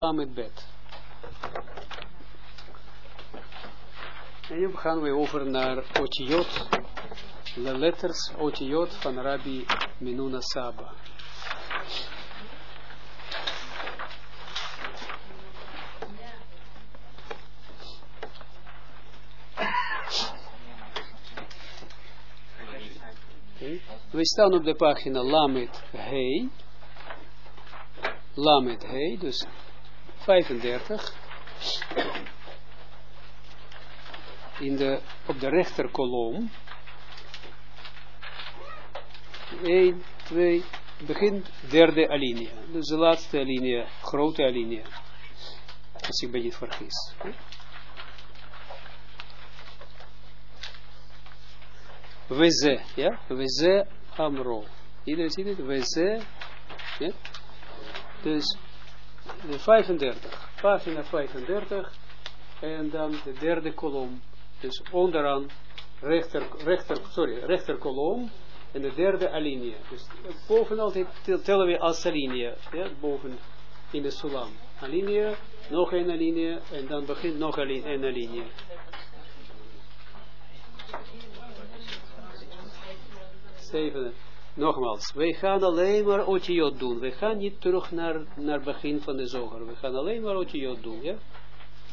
met bed. En nu gaan we over naar Otiot, de letters Otiot van Rabbi Menuna Saba. Okay. We staan op de pagina Lamet Hei. Lamet Hei, dus 35. In de, op de rechterkolom. 1, 2, begin derde alinea. Dus de laatste alinea, grote alinea. Als ik me niet vergis. Weze, ja? Weze amro. Iedereen ziet het? Weze, ja? Dus 35, pagina 35 en dan de derde kolom, dus onderaan rechter, rechter, sorry, rechter kolom en de derde alinea. Dus boven altijd tellen we als alinea, ja, boven in de sulam. Alinea, nog een alinea en dan begint nog een alinea. Zeven. Nogmaals, wij gaan alleen maar otiot doen. We gaan niet terug naar, naar begin van de zoger. We gaan alleen maar otiot doen, ja?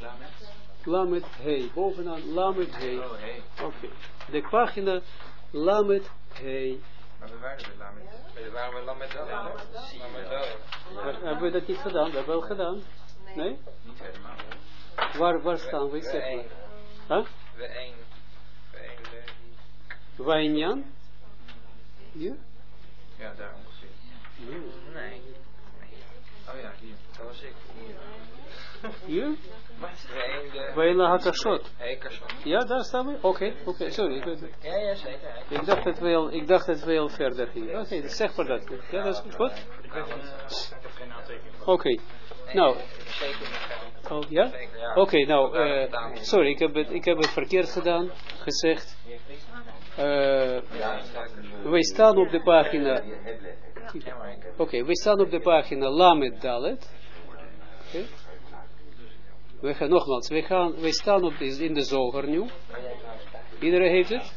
Lamet. Lamet hei. Bovenaan Lamet hei. Oh, hey. Oké. De pagina Lamet hei. Maar we waren bij Lamet. We waren bij Lamet wel. Lamet. Hebben we dat niet gedaan? We hebben wel gedaan. Nee? Niet helemaal. Waar, waar staan we? We Zeg maar. Huh? We één. We één. Wijnjan? Hier? Ja, daar ongeveer. Nee. Nee. Oh ja, hier. Dat was ik. Hier? De- Wijnla Hakashot. Ja, daar staan we? Oké, oké, sorry. Ik, weet het. Ja, ja, zeker. ik dacht dat we al, ik dacht dat we al verder gingen. Oké, dus zeg maar dat. Ja, dat is goed. Ik heb geen aantekening. Oké. Nou, oh, ja? Oké, nou, eh, gedaan. sorry, ik heb, het, ik heb het verkeerd gedaan, gezegd. Zeker. wij staan op de pagina, oké, wij staan op de pagina Lamed Dalet. Oké. We gaan, nogmaals, wij, gaan, wij staan op de, in de zoger nu. Iedereen heeft het?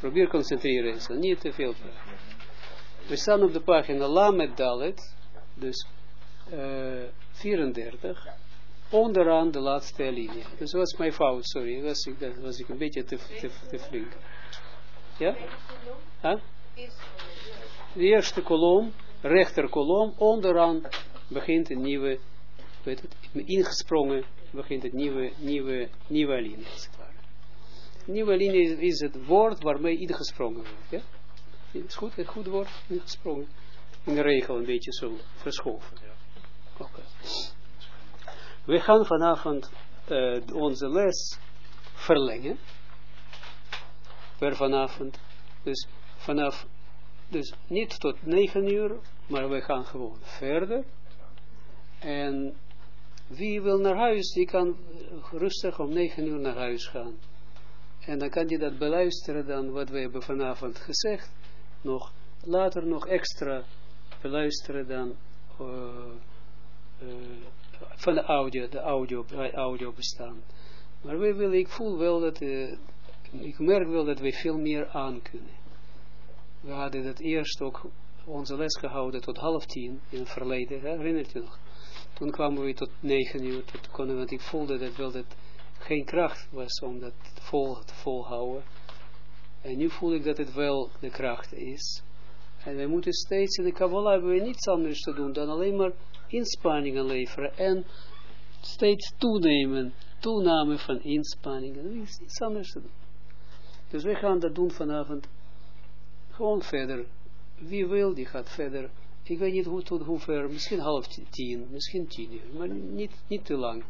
Probeer concentreren, eens, niet te veel. We staan op de pagina Lamed Dalet, dus eh 34, onderaan de laatste alinea. Dus dat was mijn fout, sorry, was ik, dat was ik een beetje te, te, te flink. Ja? Huh? De eerste kolom, rechter kolom, onderaan begint een nieuwe, weet het, ingesprongen, begint het nieuwe, nieuwe, nieuwe het ware. Nieuwe alinea is, het woord waarmee ingesprongen wordt, ja? Is goed, het goed woord, ingesprongen. In de regel een beetje zo verschoven. Oké. We gaan vanavond eh, onze les verlengen. Per vanavond. Dus vanaf, dus niet tot 9 uur, maar we gaan gewoon verder. En wie wil naar huis, die kan rustig om 9 uur naar huis gaan. En dan kan je dat beluisteren dan wat we hebben vanavond gezegd. Nog later nog extra beluisteren dan eh, eh, van de audio, de audio, audio bestaan. Maar we willen, ik voel wel dat, eh, ik merk wel dat we veel meer aan kunnen. We hadden dat eerst ook onze les gehouden tot half tien in het verleden, hè? herinnert je nog? Toen kwamen we tot negen uur, tot konden, want ik voelde dat wel dat geen kracht was om dat vol te volhouden. En nu voel ik dat het wel de kracht is. En we moeten steeds in de Kabbalah hebben we niets anders te doen dan alleen maar inspanningen leveren en steeds toenemen, toename van inspanningen. Er is niets anders te doen. Dus wij gaan dat doen vanavond gewoon verder. Wie wil, die gaat verder. Ik weet niet hoe tot hoe ver, misschien half tien, misschien tien uur, maar niet, niet te lang.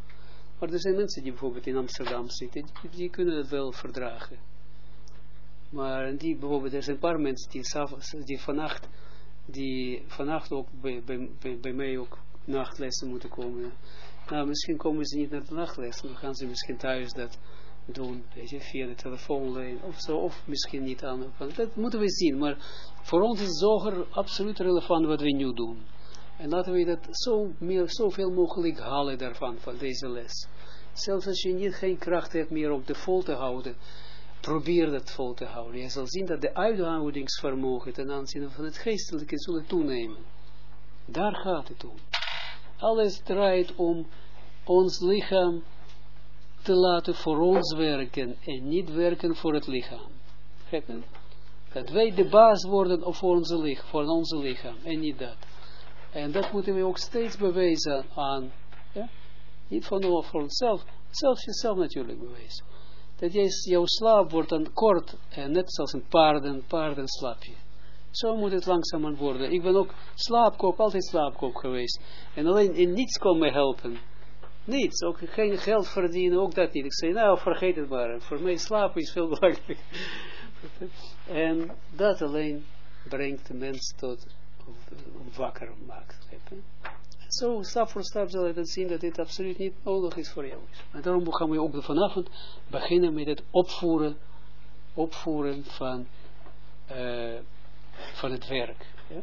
Maar er zijn mensen die bijvoorbeeld in Amsterdam zitten, die, kunnen het wel verdragen. Maar die bijvoorbeeld, er zijn een paar mensen die, die vannacht, die vannacht ook bij, bij, bij mij ook nachtlessen moeten komen. Nou, misschien komen ze niet naar de nachtles, dan gaan ze misschien thuis dat doen, weet je, via de telefoonlijn of zo, of misschien niet aan. Dat moeten we zien, maar voor ons is zoger absoluut relevant wat we nu doen. En laten we dat zo meer, zoveel mogelijk halen daarvan, van deze les. Zelfs als je niet geen kracht hebt meer om de vol te houden, probeer dat vol te houden. Je zal zien dat de uithoudingsvermogen ten aanzien van het geestelijke zullen toenemen. Daar gaat het om. Alles draait om ons lichaam te laten voor ons werken en niet werken voor het lichaam. Dat wij de baas worden voor onze, lichaam, voor onze lichaam en niet dat. En dat moeten we ook steeds bewijzen aan. Ja? Niet van voor onszelf, zelfs jezelf natuurlijk bewijzen. Dat jij, jouw slaap wordt dan kort en net zoals een paarden, paarden je. Zo moet het langzamer worden. Ik ben ook slaapkop, altijd slaapkop geweest. En alleen in niets kon me helpen. Niets, ook geen geld verdienen, ook dat niet. Ik zei, nou, vergeet het maar. Voor mij slapen is veel belangrijker. en dat alleen brengt de mens tot wakker maakt. Zo, stap voor stap zal je dan zien dat dit absoluut niet nodig is voor jou. En daarom gaan we ook vanavond beginnen met het opvoeren, opvoeren van, uh, van het werk. Ja?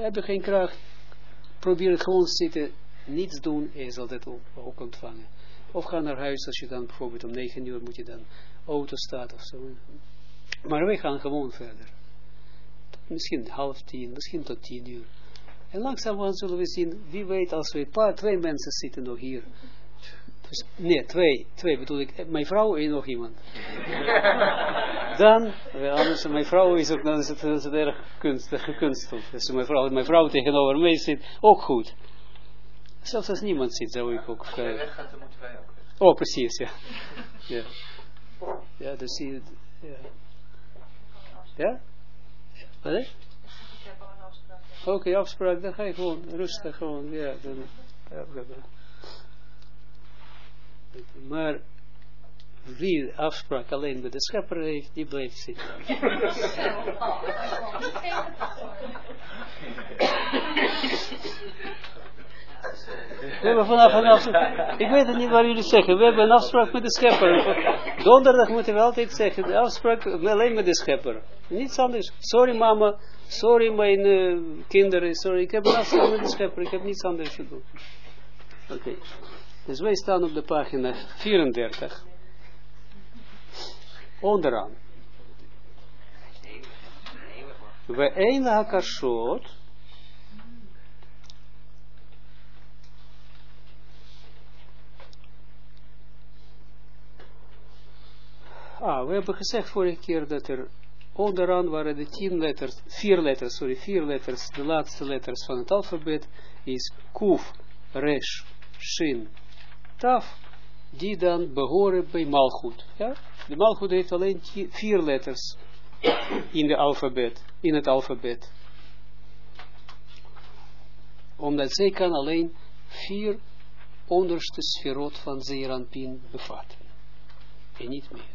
Heb je geen kracht, probeer het gewoon zitten, niets doen, en je zal dat ook, ontvangen. Of ga naar huis, als je dan bijvoorbeeld om 9 uur moet je dan auto staat of zo. Maar wij gaan gewoon verder. Misschien half tien, misschien tot tien uur. En langzaam zullen we zien, wie weet, als we een paar, twee mensen zitten nog hier. Dus, nee, twee, twee bedoel ik, mijn vrouw en nog iemand. dan, anders, mijn vrouw is ook, dan is het, is het erg kunstig, gekunsteld. Dus mijn vrouw, mijn vrouw tegenover mij zit, ook goed. Zelfs als niemand zit, zou ik ook... Als jij weggaat, dan moeten wij ook Oh, precies, ja. ja. Ja, dus zie je... Ja? Ja? Wat Oké, okay, afspraak, dan ga je gewoon rustig gewoon, ja. Dan, ja maar wie afspraak alleen met de schepper heeft, die blijft zitten. We hebben vanaf een afspraak, ik weet het niet waar jullie zeggen, we hebben een afspraak met de schepper. Donderdag moeten we altijd zeggen, de afspraak alleen met de schepper. Niets anders. Sorry mama, sorry mijn uh, kinderen, sorry, ik heb een afspraak met de schepper, ik heb niets anders te doen. Oké. Okay. Dus wij staan op de pagina 34. Onderaan. We een hakashot Ah, we hebben gezegd vorige keer dat er onderaan waren de tien letters, vier letters, sorry, vier letters, de laatste letters van het alfabet is Kuf, Resh, Shin, taf, die dan behoren bij Malchut. Ja? De Malchut heeft alleen vier letters in, de alfabet, in het alfabet. Omdat zij kan alleen vier onderste sferot van Zeeranpin bevatten. En niet meer.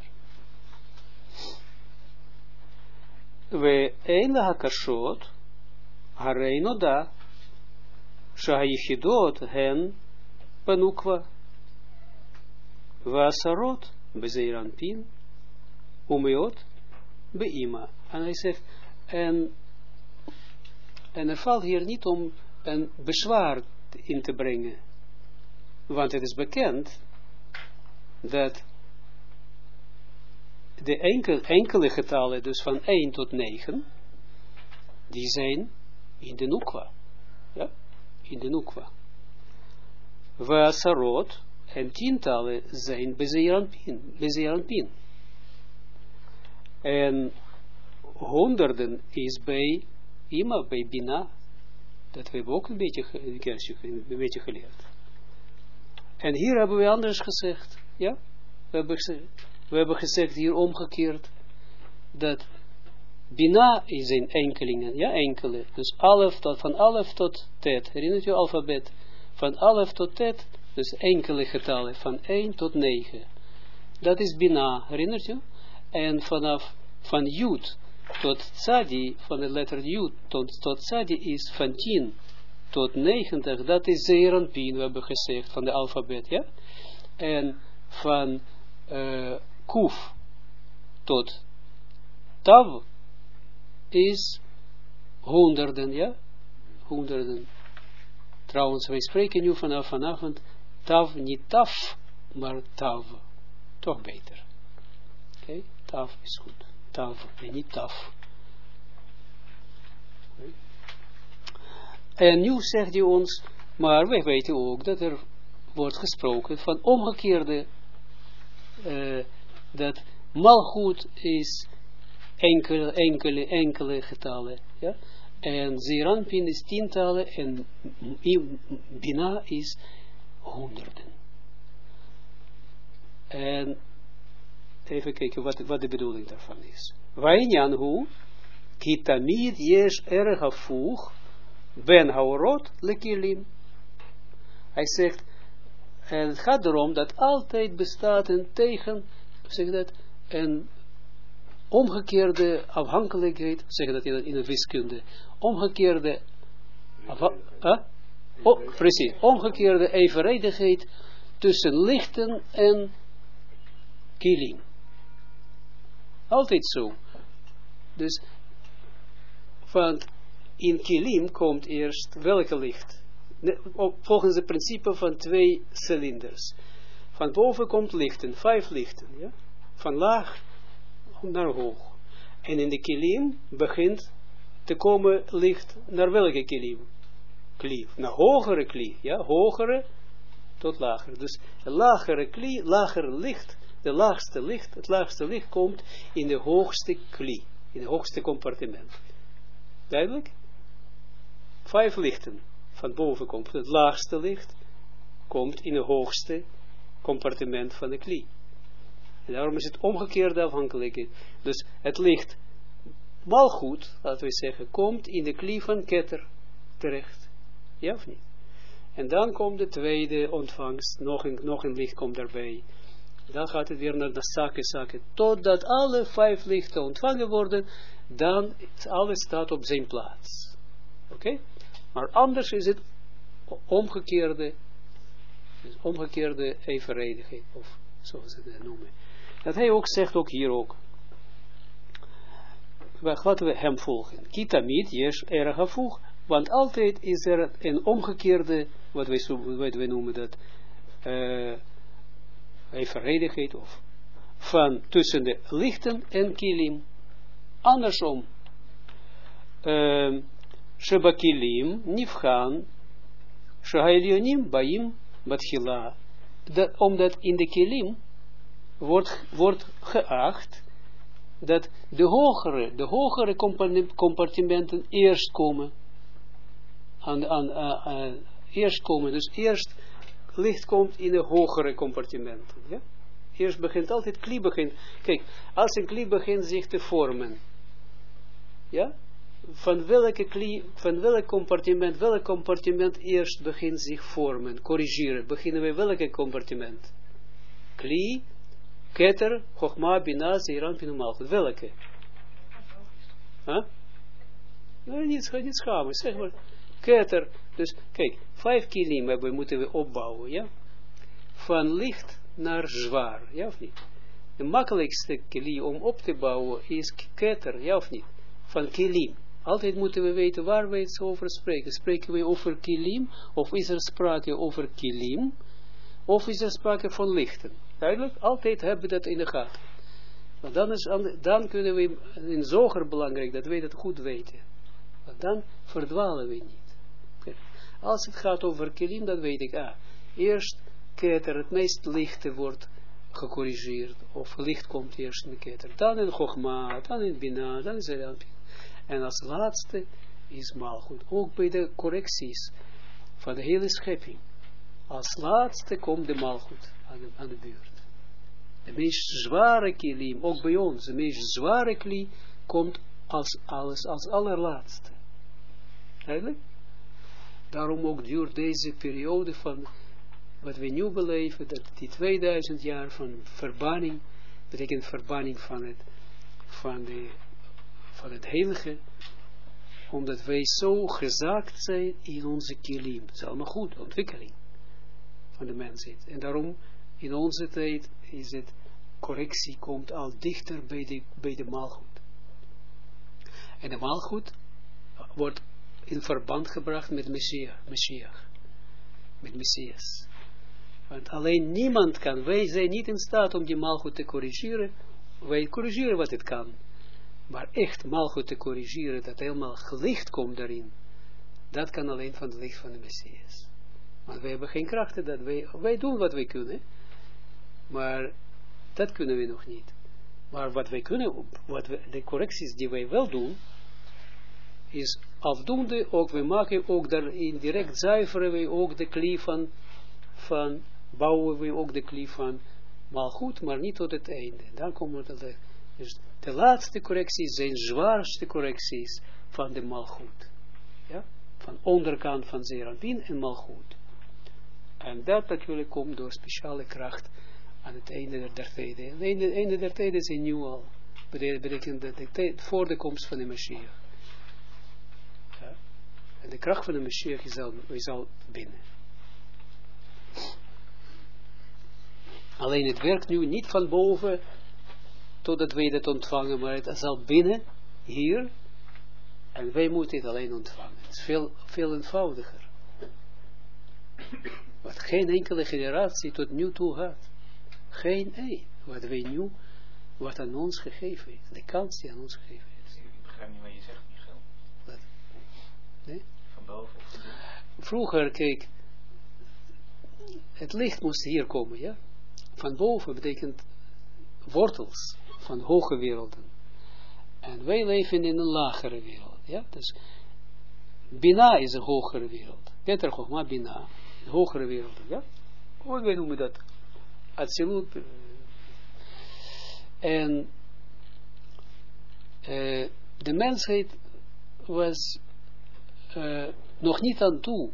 We einde hakashot, hareinoda, shayichidot hen, panukwa, Wasarot, Bezeiranpin, Umeot, Beima. En hij zegt, en, en er valt hier niet om een bezwaar in te brengen. Want het is bekend dat de enkel, enkele getallen, dus van 1 tot 9, die zijn in de Nukwa. Ja, in de Nukwa. Vasarot, en tientallen zijn Bezeranpin. En honderden is bij Ima, bij Bina. Dat hebben we ook een beetje, een, beetje geleerd. En hier hebben we anders gezegd. Ja? We hebben gezegd, we hebben gezegd hier omgekeerd. Dat Bina is een enkelingen. Ja, enkele. Dus alef tot, van alef tot tet. Herinnert u alfabet? Van alef tot tet dus enkele getallen, van 1 tot 9. Dat is Bina, herinnert u? En vanaf van Jud tot Tzadi, van de letter Jud tot, tot Tzadi is van 10 tot 90, dat is Zeranpin, we hebben gezegd, van de alfabet, ja? En van uh, Kuf tot Tav is honderden, ja? Honderden Trouwens, wij spreken nu vanaf vanavond tav, niet taf, maar tav. Toch beter. Oké, tav is goed. Tav, en niet taf. Okay. En nu zegt hij ons, maar wij weten ook dat er wordt gesproken van omgekeerde, uh, dat malgoed is enkele, enkele, enkele getallen, ja, en Zeranpin is tientallen en Bina is honderden. En even kijken wat, wat de bedoeling daarvan is. Wainyan hu, kitamid yesh erg afuch, ben haorot lekilim. Hij zegt, en het gaat erom dat altijd bestaat een tegen, zeg dat, een omgekeerde afhankelijkheid, zeg dat in, in de wiskunde, omgekeerde, huh? Precies, omgekeerde evenredigheid tussen lichten en kilim. Altijd zo. Dus, want in kilim komt eerst welke licht? Volgens het principe van twee cilinders. Van boven komt lichten, vijf lichten. Ja? Van laag naar hoog. En in de kilim begint te komen licht naar welke kilim? Kli. Naar hogere kli. Ja, hogere tot lager. Dus lagere kli, lager licht, de laagste licht, het laagste licht komt in de hoogste kli. In het hoogste compartiment. Duidelijk? Vijf lichten van boven komt. Het laagste licht komt in het hoogste compartiment van de kli. En daarom is het omgekeerde afhankelijkheid. Dus het licht malgoed, laten we zeggen, komt in de klie van ketter terecht. Ja of niet? En dan komt de tweede ontvangst, nog een, nog een licht komt daarbij. Dan gaat het weer naar de zaken, zaken, totdat alle vijf lichten ontvangen worden, dan alles staat op zijn plaats. Oké? Maar anders is het omgekeerde, omgekeerde evenredigheid, of zoals ze het noemen. Dat hij ook zegt, ook hier ook. Laten we hem volgen. Kitamid, yes, erg voeg. Want altijd is er een omgekeerde, wat wij, wij noemen dat, uh, evenredigheid, of van tussen de lichten en kilim. Andersom. Uh, Shebakilim, Nifhan, Shehailionim, Baim, Batchila. Omdat in de kilim wordt, wordt geacht dat de hogere, de hogere compartimenten eerst komen. Aan, aan, aan, eerst komen. Dus eerst licht komt in de hogere compartimenten. Ja? Eerst begint altijd, klie begint. Kijk, als een klie begint zich te vormen. Ja? Van welke klie, van welk compartiment, welk compartiment eerst begint zich vormen, corrigeren. Beginnen we welke compartiment? Klie, Keter, Chogma, Bina, Zeiran, Pinu, Malchut. Welke? Huh? Nee, niet, niet schamen, zeg maar. Keter, dus kijk, vijf kilim hebben, moeten we opbouwen, ja? Van licht naar zwaar, ja of niet? De makkelijkste kilim om op te bouwen is keter, ja of niet? Van kilim. Altijd moeten we weten waar we het over spreken. Spreken we over kilim, of is er sprake over kilim, of is er sprake van lichten? Duidelijk, altijd hebben we dat in de gaten. Want dan, is, dan kunnen we, in zoger belangrijk, dat we dat goed weten. Want dan verdwalen we niet. Als het gaat over kilim, dan weet ik, ah, eerst keter, het meest lichte wordt gecorrigeerd, of licht komt eerst in de keter, dan in Chogma, dan in Bina, dan in Zerampin. En als laatste is goed. ook bij de correcties van de hele schepping. Als laatste komt de malgoed aan de, buurt. De meest zware kilim, ook bij ons, de meest zware kli, komt als alles, als allerlaatste. Eigenlijk? Daarom ook duurt deze periode van wat we nu beleven, dat die 2000 jaar van verbanning, betekent verbanning van het, van de, van het heilige, omdat wij zo gezaakt zijn in onze kilim. Dat is allemaal goed, ontwikkeling van de mensheid. En daarom, in onze tijd, is het, correctie komt al dichter bij de, bij de maalgoed. En de maalgoed wordt in verband gebracht met Messias. Met Messias. Want alleen niemand kan, wij zijn niet in staat om die malgoed te corrigeren. Wij corrigeren wat het kan. Maar echt malgoed te corrigeren, dat helemaal gelicht komt daarin. Dat kan alleen van het licht van de Messias. Want wij hebben geen krachten, dat wij, wij doen wat wij kunnen. Maar dat kunnen we nog niet. Maar wat wij kunnen, wat we, de correcties die wij wel doen, is afdoende, ook we maken ook daarin direct zuiveren we ook de klie van, bouwen we ook de klie van goed, maar niet tot het einde. Dan komen we de, dus de laatste correcties zijn zwaarste correcties van de malgoed. Ja? Van onderkant van Zerabin en malgoed. En dat natuurlijk komt door speciale kracht aan het einde der tijden. Het einde, der tijden is nu al. Betekent dat voor de komst van de Mashiach. En de kracht van de Mashiach is al, is binnen. Alleen het werkt nu niet van boven totdat wij dat ontvangen, maar het is al binnen, hier, en wij moeten het alleen ontvangen. Het is veel, veel eenvoudiger. Wat geen enkele generatie tot nu toe had. Geen één. Wat wij nu, wat aan ons gegeven is. De kans die aan ons gegeven is. Ik begrijp niet wat je zegt? Nee? Van boven. Vroeger, kijk, het licht moest hier komen, ja? Van boven betekent wortels van hoge werelden. En wij leven in een lagere wereld. Ja? Dus Bina is een hogere wereld. Peter Chogma Bina. Een hogere wereld. Ja? Hoe wij noemen dat? Absoluut. En uh, de mensheid was uh, nog niet aan toe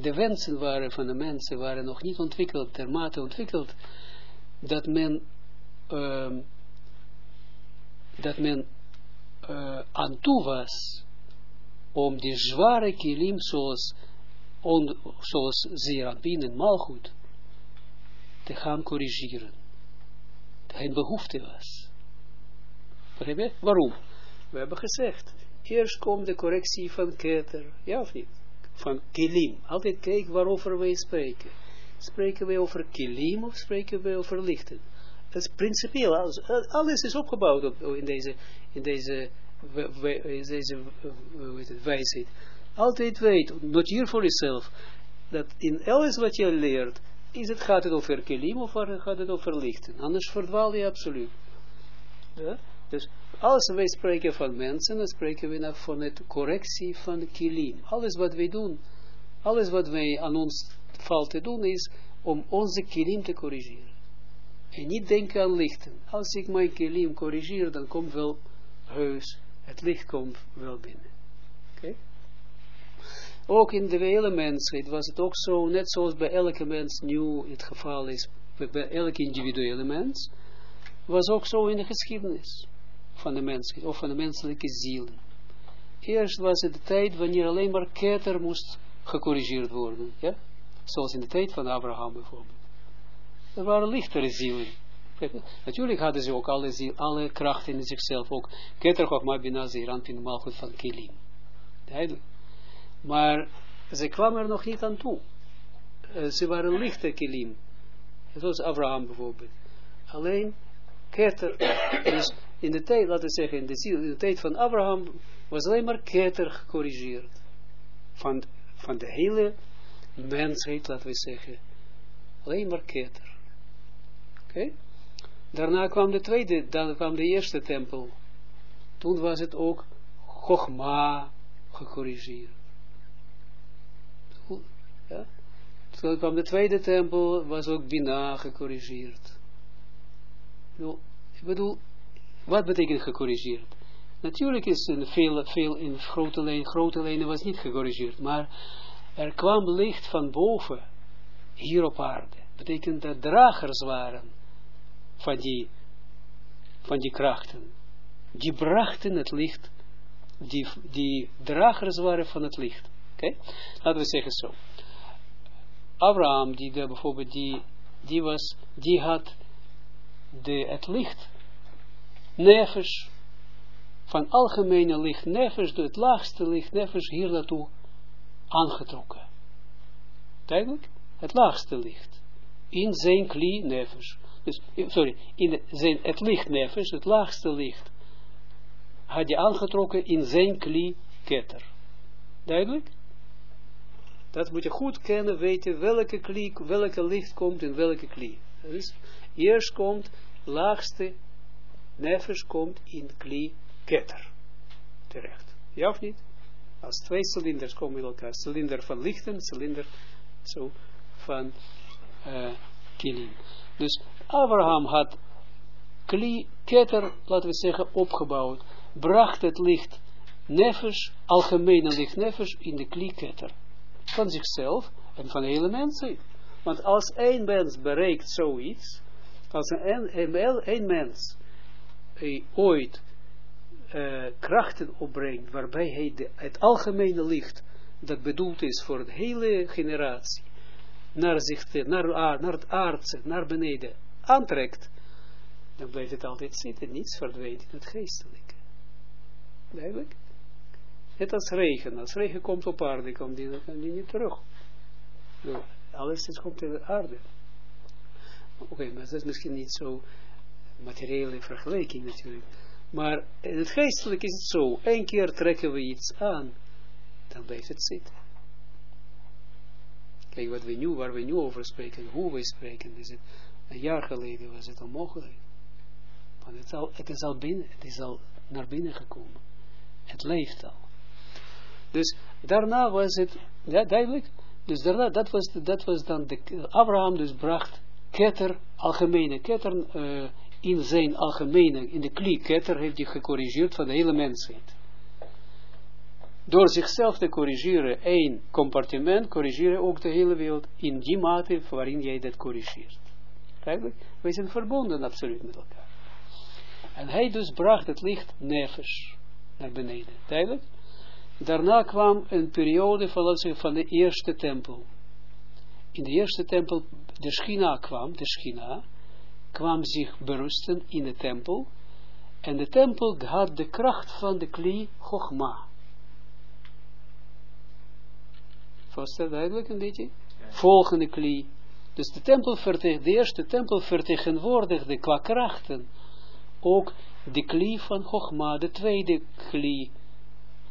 de wensen waren van de mensen waren nog niet ontwikkeld, termate ontwikkeld, dat men, uh, dat men uh, aan toe was om die zware kilim zoals, on, zoals Zeranpin en Malchut te gaan corrigeren. Dat een behoefte was. Waarom? We hebben gezegd, eerst komt de correctie van Keter, ja of niet? van kilim. Altijd kijk waarover wij spreken. Spreken wij over kilim of spreken wij over lichten? Dat is principieel. Alles, is opgebouwd op, in deze, in deze, in deze het, wijsheid. Altijd weet, not here for yourself, dat in alles wat je leert, is het, gaat het over kilim of gaat het over lichten? Anders verdwaal je absoluut. Ja? Dus als wij spreken van mensen, dan spreken we van het correctie van kilim. Alles wat wij doen, alles wat wij aan ons valt te doen, is om onze kilim te corrigeren. En niet denken aan lichten. Als ik mijn kilim corrigeer, dan komt wel heus, het licht komt wel binnen. Oké? Ook in de hele mensheid was het ook zo, net zoals bij elke mens nu het geval is, bij elke individuele mens, was ook zo in de geschiedenis van de mens, of van de menselijke ziel. Eerst was het de tijd wanneer alleen maar keter moest gecorrigeerd worden. Ja? Zoals in de tijd van Abraham bijvoorbeeld. Er waren lichtere zielen. Natuurlijk hadden ze ook alle, ziel, alle krachten in zichzelf. Ook keter, Chokma, Bina, Zeranpin, Malchut van Kilim. Duidelijk. Maar ze kwamen er nog niet aan toe. Uh, ze waren lichte Kilim. Zoals Abraham bijvoorbeeld. Alleen keter, dus in de tijd, laten we zeggen, in de, ziel, in de tijd van Abraham, was alleen maar keter gecorrigeerd. Van, van de hele mensheid, laten we zeggen. Alleen maar keter. Oké? Daarna kwam de tweede, dan kwam de eerste tempel. Toen was het ook Chogma gecorrigeerd. Ja? Toen kwam de tweede tempel, was ook Bina gecorrigeerd. Nou, ik bedoel, wat betekent gecorrigeerd? Natuurlijk is in veel, veel in grote, lijnen, grote lijnen was niet gecorrigeerd, maar er kwam licht van boven, hier op aarde. Betekent dat dragers waren van die, van die krachten. Die brachten het licht, die, die dragers waren van het licht. Oké? Laten we zeggen zo. Abraham, die de, bijvoorbeeld, die, die was, die had de, het licht van algemene licht nefesh, het laagste licht nefesh hier naartoe aangetrokken. Duidelijk? Het laagste licht. In zijn kli nefesh. Dus, sorry, in zijn, het licht het laagste licht, had je aangetrokken in zijn kli ketter. Duidelijk? Dat moet je goed kennen, weten welke kli, welke licht komt in welke kli. Dus eerst komt laagste nefesh komt in kli ketter. Terecht. Ja of niet? Als twee cilinders komen in elkaar. Cilinder van lichten, cilinder zo van uh. Dus Abraham had kli, ketter, laten we zeggen, opgebouwd. Bracht het licht nefesh, algemene licht nefesh, in de kli ketter. Van zichzelf en van hele mensen. Want als één mens bereikt zoiets, als een, een, een, mens uh, ooit uh, krachten opbrengt, waarbij hij de, het algemene licht, dat bedoeld is voor de hele generatie, naar, zich, naar, naar het aardse, naar beneden, aantrekt, dan blijft het altijd zitten, niets verdwijnt in het geestelijke. Duidelijk? Het als regen, als regen komt op aarde, komt die, dan die niet terug. Alles is, komt in de aarde. Oké, maar dat is misschien niet zo materiële vergelijking natuurlijk. Maar in het geestelijk is het zo, één keer trekken we iets aan, dan blijft het zitten. Kijk, wat we nu, waar we nu over spreken, hoe we spreken, is het, een jaar geleden was het onmogelijk. Want het, al, het, is al binnen, het is al naar binnen gekomen. Het leeft al. Dus daarna was het, ja, duidelijk, dus daarna, dat was, dat was dan, de, Abraham dus bracht ketter, algemene ketter, uh, in zijn algemene, in de klieketter heeft hij gecorrigeerd van de hele mensheid. Door zichzelf te corrigeren, één compartiment, corrigeren ook de hele wereld in die mate waarin jij dat corrigeert. Eigenlijk, wij zijn verbonden absoluut met elkaar. En hij dus bracht het licht nefesh naar beneden. Duidelijk? Daarna kwam een periode van, van de eerste tempel. In de eerste tempel, de schina kwam, de schina, kwam zich berusten in de tempel. En de tempel had de kracht van de kli Chogma. Was dat duidelijk een beetje? Volgende kli. Dus de tempel de eerste tempel vertegenwoordigde qua krachten ook de kli van Chogma, de tweede kli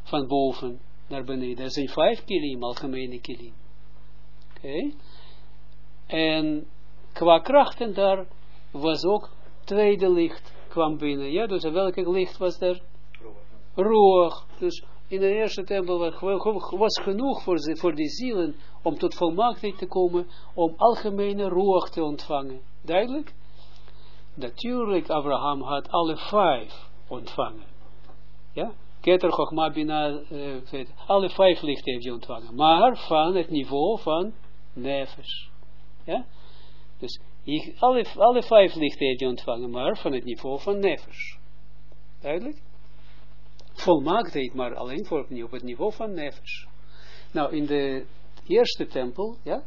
van boven naar beneden. Er zijn vijf kilim, algemene kilim. Oké. En qua krachten daar was ook tweede licht kwam binnen. Ja, dus welke licht was er? Roog. Dus in de eerste tempel was genoeg voor, ze, voor die zielen om tot volmaaktheid te komen, om algemene roog te ontvangen. Duidelijk? Natuurlijk, Abraham had alle vijf ontvangen. Ja? Keter, Chochma, Bina, uh, alle vijf lichten heeft hij ontvangen. Maar van het niveau van nefesh. Ja? Dus je, alle, alle vijf hij ontvangen, maar van het niveau van nefesh. Duidelijk? Volmaaktheid, maar alleen voor op het niveau van nefesh. Nou, in de eerste tempel, ja,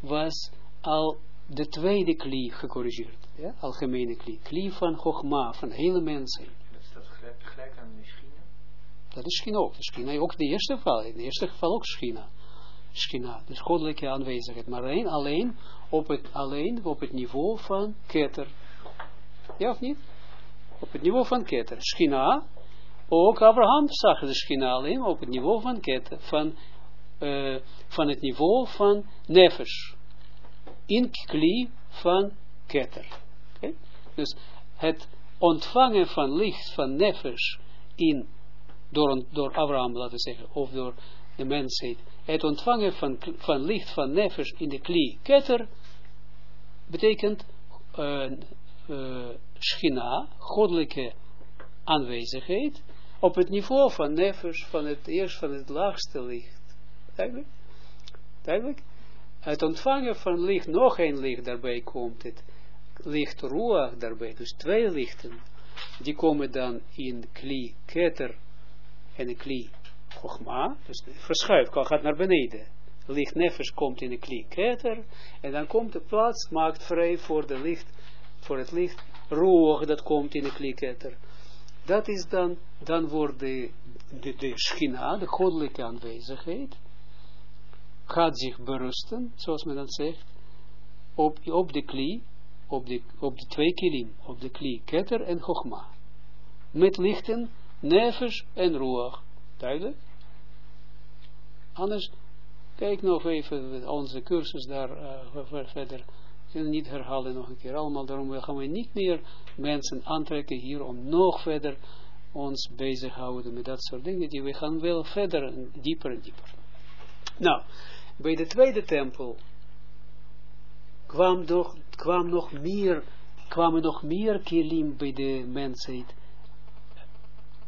was al de tweede kli gecorrigeerd. Ja, algemene kli. Kli van Chogma, van hele mensen. Dat is dat gelijk aan de schina? Dat is schina ook. Schina ook in de eerste geval. In de eerste geval ook schina. Schina, dus goddelijke aanwezigheid. Maar alleen, alleen op het, alleen op het niveau van keter. Ja of niet? Op het niveau van keter. Schina, ook Abraham zag de schina alleen op het niveau van keter, van, uh, van het niveau van nefesh. In kli van. Okay? Dus het ontvangen van licht van nefesh in, door, door Abraham, laten we zeggen, of door de mensheid, het ontvangen van, van licht van nefesh in de kli ketter, betekent uh, uh, schina, goddelijke aanwezigheid, op het niveau van nefesh, van het eerst van het laagste licht. Duidelijk? Duidelijk? Het ontvangen van licht, nog een licht daarbij komt het, licht ruach daarbij, dus twee lichten, die komen dan in kli keter en kli chogma, dus verschuift, gaat naar beneden. Licht nefesh komt in de kli keter, en dan komt de plaats, maakt vrij voor, de licht, voor het licht ruach, dat komt in de kli keter. Dat is dan, dan wordt de, de, schina, de goddelijke aanwezigheid, gaat zich berusten, zoals men dat zegt, op, op de kli, op de, op de twee kilim, op de kli, keter en chogma. Met lichten, nefesh en ruach. Duidelijk? Anders, kijk nog even onze cursus daar uh, verder. kunnen niet herhalen nog een keer allemaal. Daarom gaan we niet meer mensen aantrekken hier om nog verder ons bezighouden met dat soort dingen. Die we gaan wel verder dieper en dieper. Nou, bij de tweede tempel kwam, nog, kwam nog meer, kwamen nog meer kilim bij de mensheid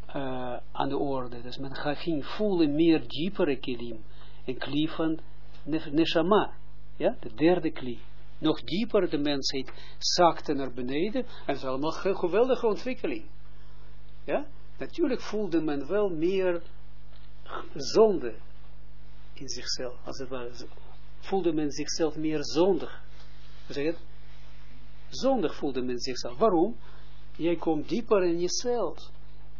uh, aan de orde. Dus men ging voelen meer diepere kilim. Een kli van neshama. Ja, de derde kli. Nog dieper de mensheid zakte naar beneden. En het is allemaal een geweldige ontwikkeling. Ja, natuurlijk voelde men wel meer zonde in zichzelf. Als het ware, voelde men zichzelf meer zondig. Zeg het? Zondig voelde men zichzelf. Waarom? Jij komt dieper in jezelf.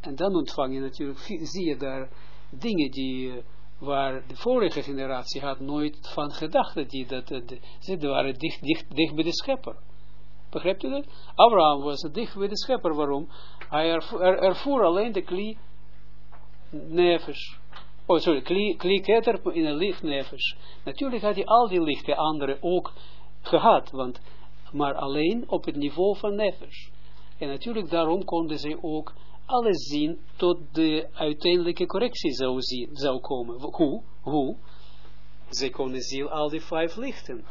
En dan ontvang je natuurlijk, zie je daar dingen die, eh, waar de vorige generatie had nooit van gedacht, die dat, ze waren dicht, dicht, dicht bij de schepper. Begrijpt u dat? Abraham was dicht bij de schepper, waarom? Hij ervoer, er, ervoer alleen de kli nefesh. Oh, sorry, kli, kli in een licht nefesh. Natuurlijk had hij al die lichte andere ook gehad, want, maar alleen op het niveau van nefesh. En natuurlijk daarom konden ze ook alles zien tot de uiteindelijke correctie zou, zien, zou komen. Hoe? Hoe? Ze konden zien al die vijf lichten.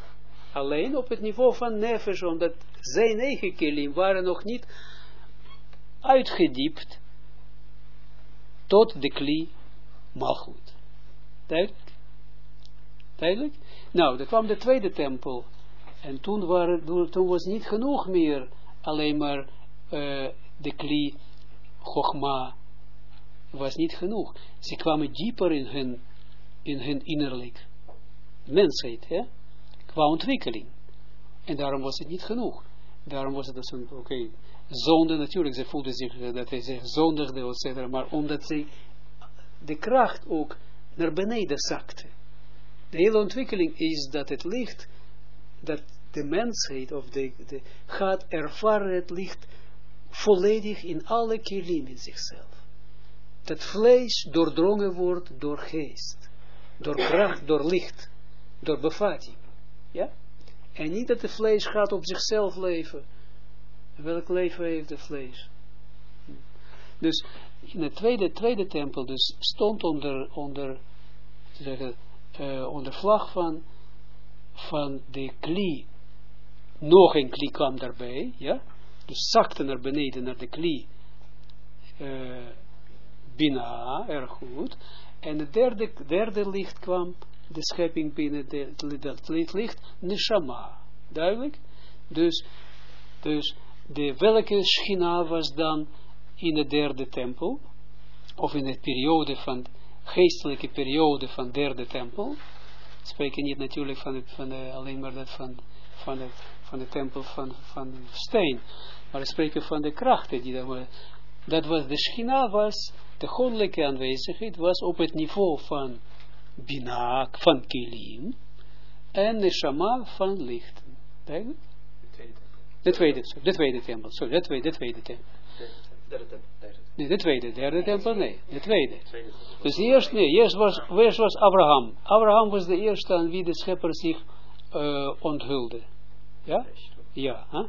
Alleen op het niveau van nefesh, omdat zijn eigen kilim waren nog niet uitgediept tot de kli malgoed. Duidelijk? Duidelijk? Nou, er kwam de tweede tempel. En toen, waren, toen was niet genoeg meer alleen maar uh, de kli Chogma was niet genoeg. Ze kwamen dieper in hun, in hun innerlijk mensheid, hè? qua ontwikkeling. En daarom was het niet genoeg. Daarom was het dus een, oké, okay, zonde natuurlijk, ze voelden zich, eh, dat hij zich zondigde. Maar omdat ze de kracht ook naar beneden zakte. De hele ontwikkeling is dat het licht, dat de mensheid of de, de gaat ervaren het licht volledig in alle kilim in zichzelf. Dat vlees doordrongen wordt door geest, door kracht, door licht, door bevatting. Ja? En niet dat het vlees gaat op zichzelf leven. Welk leven heeft het vlees? Dus in de tweede, tweede tempel dus stond onder, onder, zeggen, uh, onder vlag van, van de kli. Nog een kli kwam daarbij, ja? Dus zakte naar beneden, naar de kli. Uh, bina, erg goed. En het derde, derde licht kwam, de schepping binnen, de, dat licht, neshama. Duidelijk? Dus, dus de, welke schina was dan in de derde tempel, of in de periode van, geestelijke periode van derde tempel, spreken niet natuurlijk van, van de, alleen maar dat van, van, het, van de tempel van, van steen, maar we spreken van de krachten die daar Dat was, de schina was, de goddelijke aanwezigheid was op het niveau van Bina, van Kilim, en de Shama van lichten. Duidelijk? De tweede, de tweede tempel, sorry, de tweede, de tweede tempel. Nee, de tweede, derde tempel, nee, de tweede. Dus eerst, nee, eerst was, eerst was Abraham. Abraham was de eerste aan wie de schepper zich uh, onthulde. Ja? Ja, huh?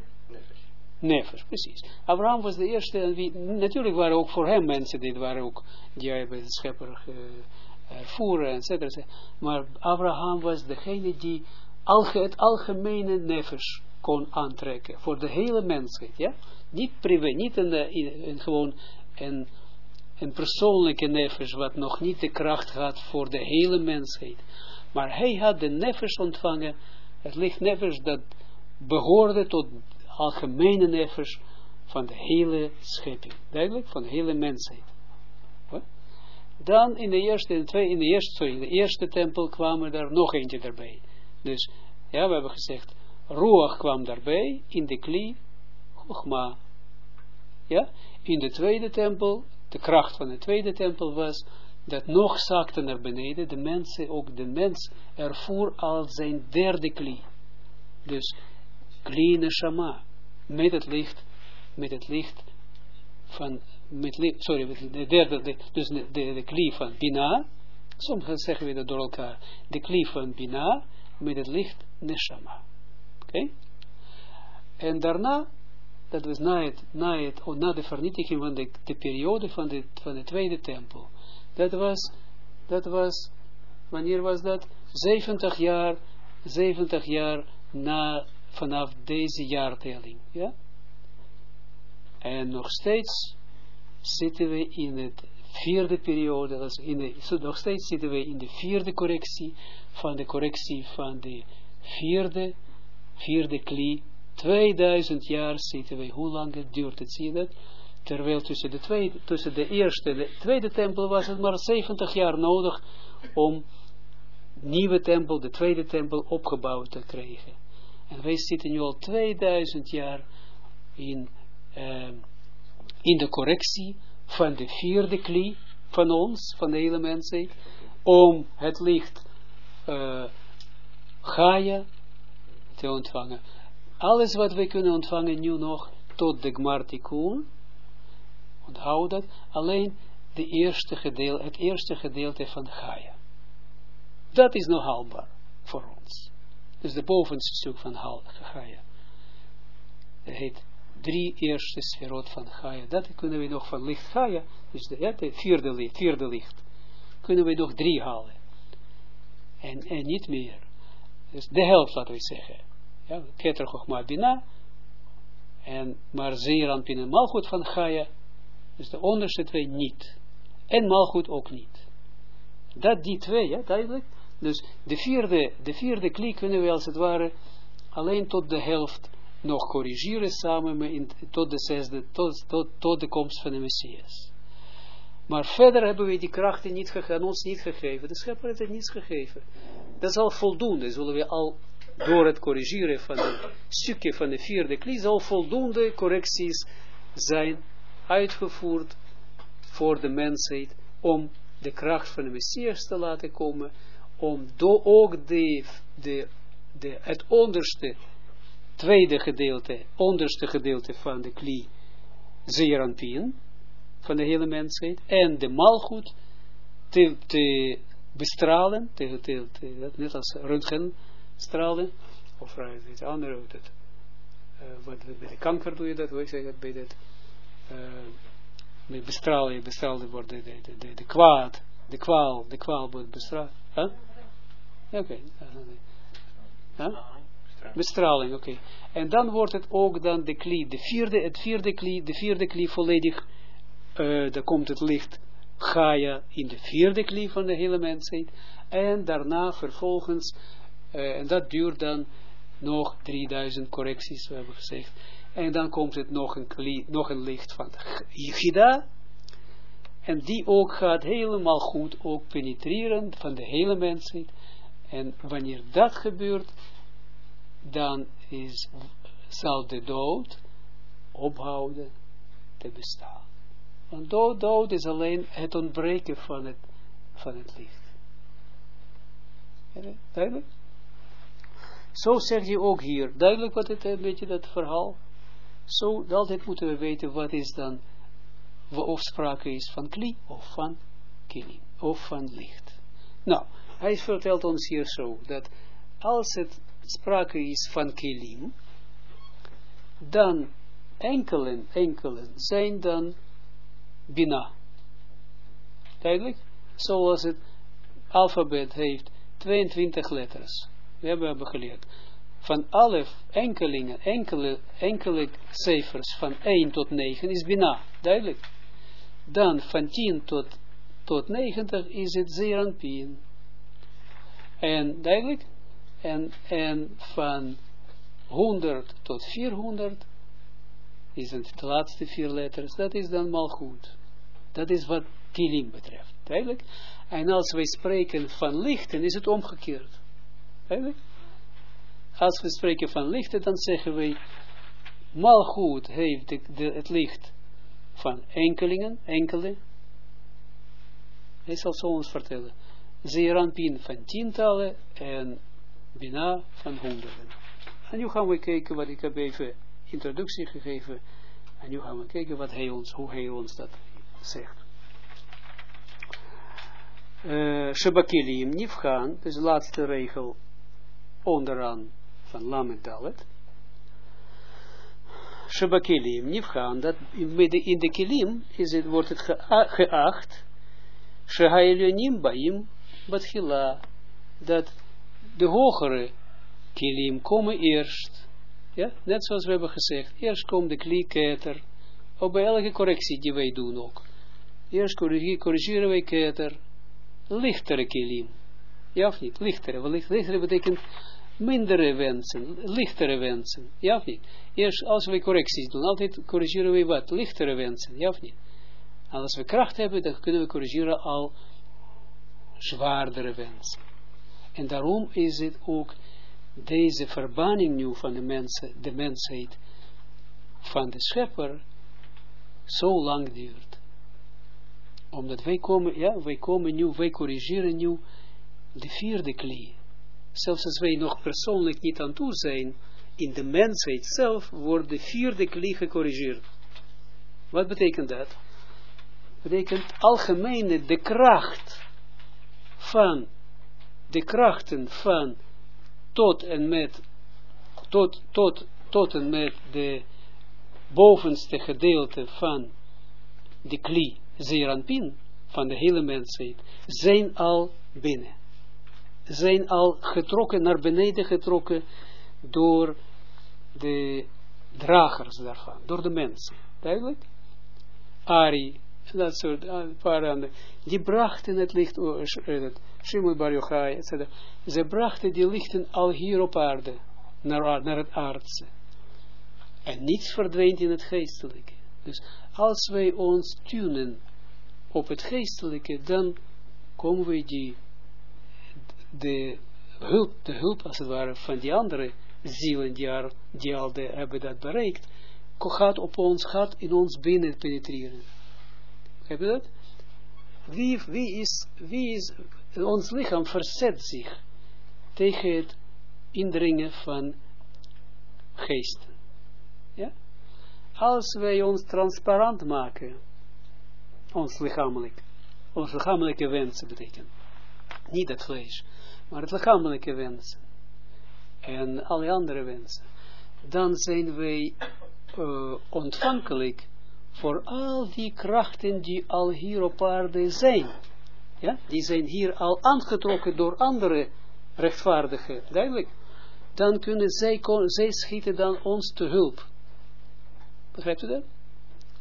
Nefesh, precies. Abraham was de eerste, en wie, natuurlijk waren ook voor hem mensen, die waren ook, die hebben de schepper voeren, et cetera. Maar Abraham was degene die het algemene nefesh kon aantrekken, voor de hele mensheid, ja. Niet privé, niet een, gewoon een, een persoonlijke nefesh, wat nog niet de kracht had voor de hele mensheid. Maar hij had de nefesh ontvangen, het licht nefesh dat behoorde tot algemene nefesh van de hele schepping. Duidelijk? Van de hele mensheid. Dan in de eerste, in, twee, in, de eerste, sorry, in de eerste tempel kwamen er nog eentje erbij. Dus, ja, we hebben gezegd, Ruach kwam daarbij, in de kli, Chogma. Ja, in de tweede tempel, de kracht van de tweede tempel was dat nog zakte naar beneden, de mensen, ook de mens, ervoer al zijn derde kli. Dus kli neshama, met het licht, met het licht van, met licht, sorry, met de derde, de, dus de, de, van Bina, soms zeggen we dat door elkaar, de kli van Bina, met het licht neshama. Oké? En daarna, dat was na, het, na, het, na de vernietiging van de, de periode van de, van de tweede tempel. Dat was, dat was, wanneer was dat? 70 jaar, 70 jaar na, vanaf deze jaartelling. Ja? En nog steeds zitten we in het vierde periode, dus in de, nog steeds zitten we in de vierde correctie van de correctie van de vierde, vierde kli. 2000 jaar zitten we, hoe lang het duurt het, zie je dat? Terwijl tussen de, tweede, tussen de eerste en de tweede tempel was het maar 70 jaar nodig om nieuwe tempel, de tweede tempel, opgebouwd te krijgen. En wij zitten nu al 2000 jaar in, uh, in de correctie van de vierde kli van ons, van de hele mensheid, om het licht uh, Gaia te ontvangen. Alles wat wij kunnen ontvangen nu nog tot de Gmartikun, onthoud dat, alleen de eerste gedeelte, het eerste gedeelte van Gaia. Dat is nog haalbaar voor ons. Dus de bovenste stuk van Gaia. Het heet drie eerste sferot van Gaia. Dat kunnen we nog van licht Gaia, dus de, ja, de vierde, licht, kunnen we nog drie halen. En, en niet meer. Dus de helft, laten we zeggen. Ja, Keter Chochma en maar Zeeran Pin en van Gaia, dus de onderste twee niet. En Malchut ook niet. Dat die twee, ja, duidelijk. Dus de vierde, de vierde klik kunnen we als het ware alleen tot de helft nog corrigeren samen met tot de zesde, tot, tot, tot de komst van de Messias. Maar verder hebben we die krachten niet gegeven, ons niet gegeven. De schepper heeft het niet gegeven. Dat is al voldoende. Zullen we al door het corrigeren van een stukje van de vierde klie, zal voldoende correcties zijn uitgevoerd voor de mensheid om de kracht van de Messias te laten komen, om ook de, de, het onderste tweede gedeelte, onderste gedeelte van de kli, zeeranpien, van de hele mensheid, en de malgoed te, te bestralen, te, te, net als röntgenstralen, of iets andere, dat, uh, wat, bij de kanker doe je dat, hoe zeg dat, bij dat, uh, met bestralen, bestraalde wordt de, de, de, de, kwaad, de kwaal, de kwaal wordt bestraald. Oké. Bestraling, oké. Okay. En dan wordt het ook dan de kli, de vierde, het vierde kli, de vierde kli volledig, uh, dan komt het licht Gaia in de vierde kli van de hele mensheid. En daarna vervolgens, uh, en dat duurt dan nog 3000 correcties, we hebben gezegd. En dan komt het nog een, kli, nog een licht van Yichida. En die ook gaat helemaal goed ook penetreren van de hele mensheid. En wanneer dat gebeurt, dan is, zal de dood ophouden te bestaan. Want dood, dood is alleen het ontbreken van het, van het licht. Duidelijk? Zo zeg je ook hier. Duidelijk wat het een beetje dat verhaal. Zo, altijd moeten we weten wat is dan, of sprake is van kli of van kilim, of van licht. Nou, hij vertelt ons hier zo, dat als het sprake is van kilim, dan enkelen, enkelen zijn dan bina. Duidelijk? Zoals het alfabet heeft 22 letters. We hebben geleerd. Van alle enkelingen, enkele, enkele cijfers van 1 tot 9 is bina. Duidelijk? Dan van 10 tot, tot 90 is het zeeranpien. En duidelijk? En, en van 100 tot 400 is het de laatste vier letters. Dat is dan mal goed. Dat is wat kilim betreft. Duidelijk? En als wij spreken van lichten, is het omgekeerd. Duidelijk? Als we spreken van lichten, dan zeggen wij, malgoed heeft de, de, het licht van enkelingen, enkele, Hij zal zo ons vertellen. Zeeranpin van tientallen en Bina van honderden. En nu gaan we kijken wat ik heb even introductie gegeven. En nu gaan we kijken wat hij ons, hoe hij ons dat zegt. Uh, Shabakilim Nifgaan, dus de laatste regel onderaan van Lamed Dalet. Shabakilim Nifgaan, dat in de, kilim is het, wordt het geacht, Shahailunim Baim Batchila, dat de hogere kilim komen eerst. Ja, net zoals we hebben gezegd. Eerst komt de klieketer. Ook bij elke correctie die wij doen ook. Eerst corrigeren wij keter. Lichtere kilim. Ja of niet? Lichtere. Lichtere betekent mindere wensen. Lichtere wensen. Ja of niet? Eerst als wij correcties doen. Altijd corrigeren wij wat? Lichtere wensen. Ja of niet? Als we kracht hebben, dan kunnen we corrigeren al zwaardere wensen. En daarom is het ook deze verbanning nu van de, mensen, de mensheid van de schepper zo lang duurt. Omdat wij komen, ja, wij komen nu, wij corrigeren nu de vierde klie. Zelfs als wij nog persoonlijk niet aan toe zijn, in de mensheid zelf wordt de vierde klie gecorrigeerd. Wat betekent dat? Betekent algemene de kracht van de krachten van tot en met tot, tot, tot en met de bovenste gedeelte van de kli zeeranpin van de hele mensheid zijn al binnen. Zijn al getrokken, naar beneden getrokken door de dragers daarvan, door de mensen. Duidelijk? Ari, dat soort, een paar andere, die brachten het licht, oh, Shimon Bar Yochai, etc. Ze brachten die lichten al hier op aarde, naar, naar het aardse. En niets verdwijnt in het geestelijke. Dus als wij ons tunen op het geestelijke, dan komen we die, de hulp, de hulp als het ware, van die andere zielen die, al, die al de, hebben dat bereikt, gaat op ons, gaat in ons binnen penetreren. Heb je dat? Wie, wie, is, ons lichaam verzet zich tegen het indringen van geesten. Ja? Als wij ons transparant maken, ons lichamelijk, ons lichamelijke wensen betekent, niet het vlees, maar het lichamelijke wensen, en alle andere wensen, dan zijn wij uh, ontvankelijk voor al die krachten die al hier op aarde zijn. Ja, die zijn hier al aangetrokken door andere rechtvaardigen, duidelijk. Dan kunnen zij, zij schieten dan ons te hulp. Begrijpt u dat?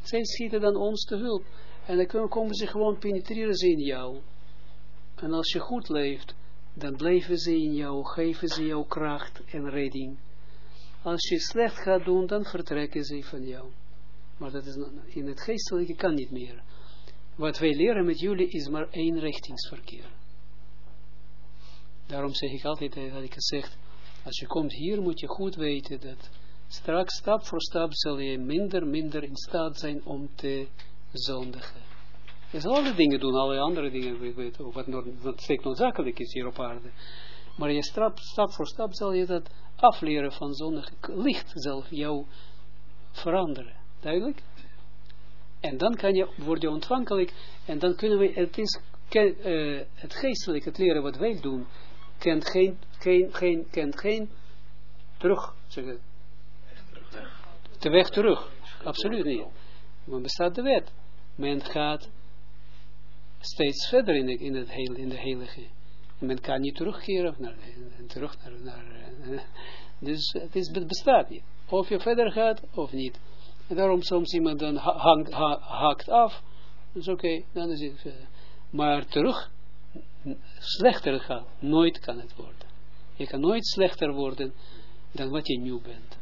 Zij schieten dan ons te hulp. En dan komen ze gewoon penetreren ze in jou. En als je goed leeft, dan blijven ze in jou, geven ze jou kracht en redding. Als je slecht gaat doen, dan vertrekken ze van jou. Maar dat is in het geestelijke kan niet meer. Wat wij leren met jullie is maar één richtingsverkeer. Daarom zeg ik altijd, had ik gezegd, als je komt hier moet je goed weten dat straks stap voor stap zal je minder, minder in staat zijn om te zondigen. Je zal alle dingen doen, alle andere dingen, weet, wat, wat steeds noodzakelijk is hier op aarde. Maar je stap, stap voor stap zal je dat afleren van zondigen. Licht zal jou veranderen. Duidelijk? En dan kan je, word je ontvankelijk en dan kunnen we, het is, uh, het geestelijke, het leren wat wij doen, kent geen, geen, geen, kent geen terug, zeg. De weg terug, absoluut niet. Maar bestaat de wet. Men gaat steeds verder in, de, in, het in de heilige. En men kan niet terugkeren, naar, terug naar, naar uh, dus het, is, het bestaat niet. Of je verder gaat, of niet. En daarom soms iemand dan hangt, ha, haakt af. Dat is oké, dan is het. Uh, maar terug, slechter gaan, nooit kan het worden. Je kan nooit slechter worden dan wat je nu bent.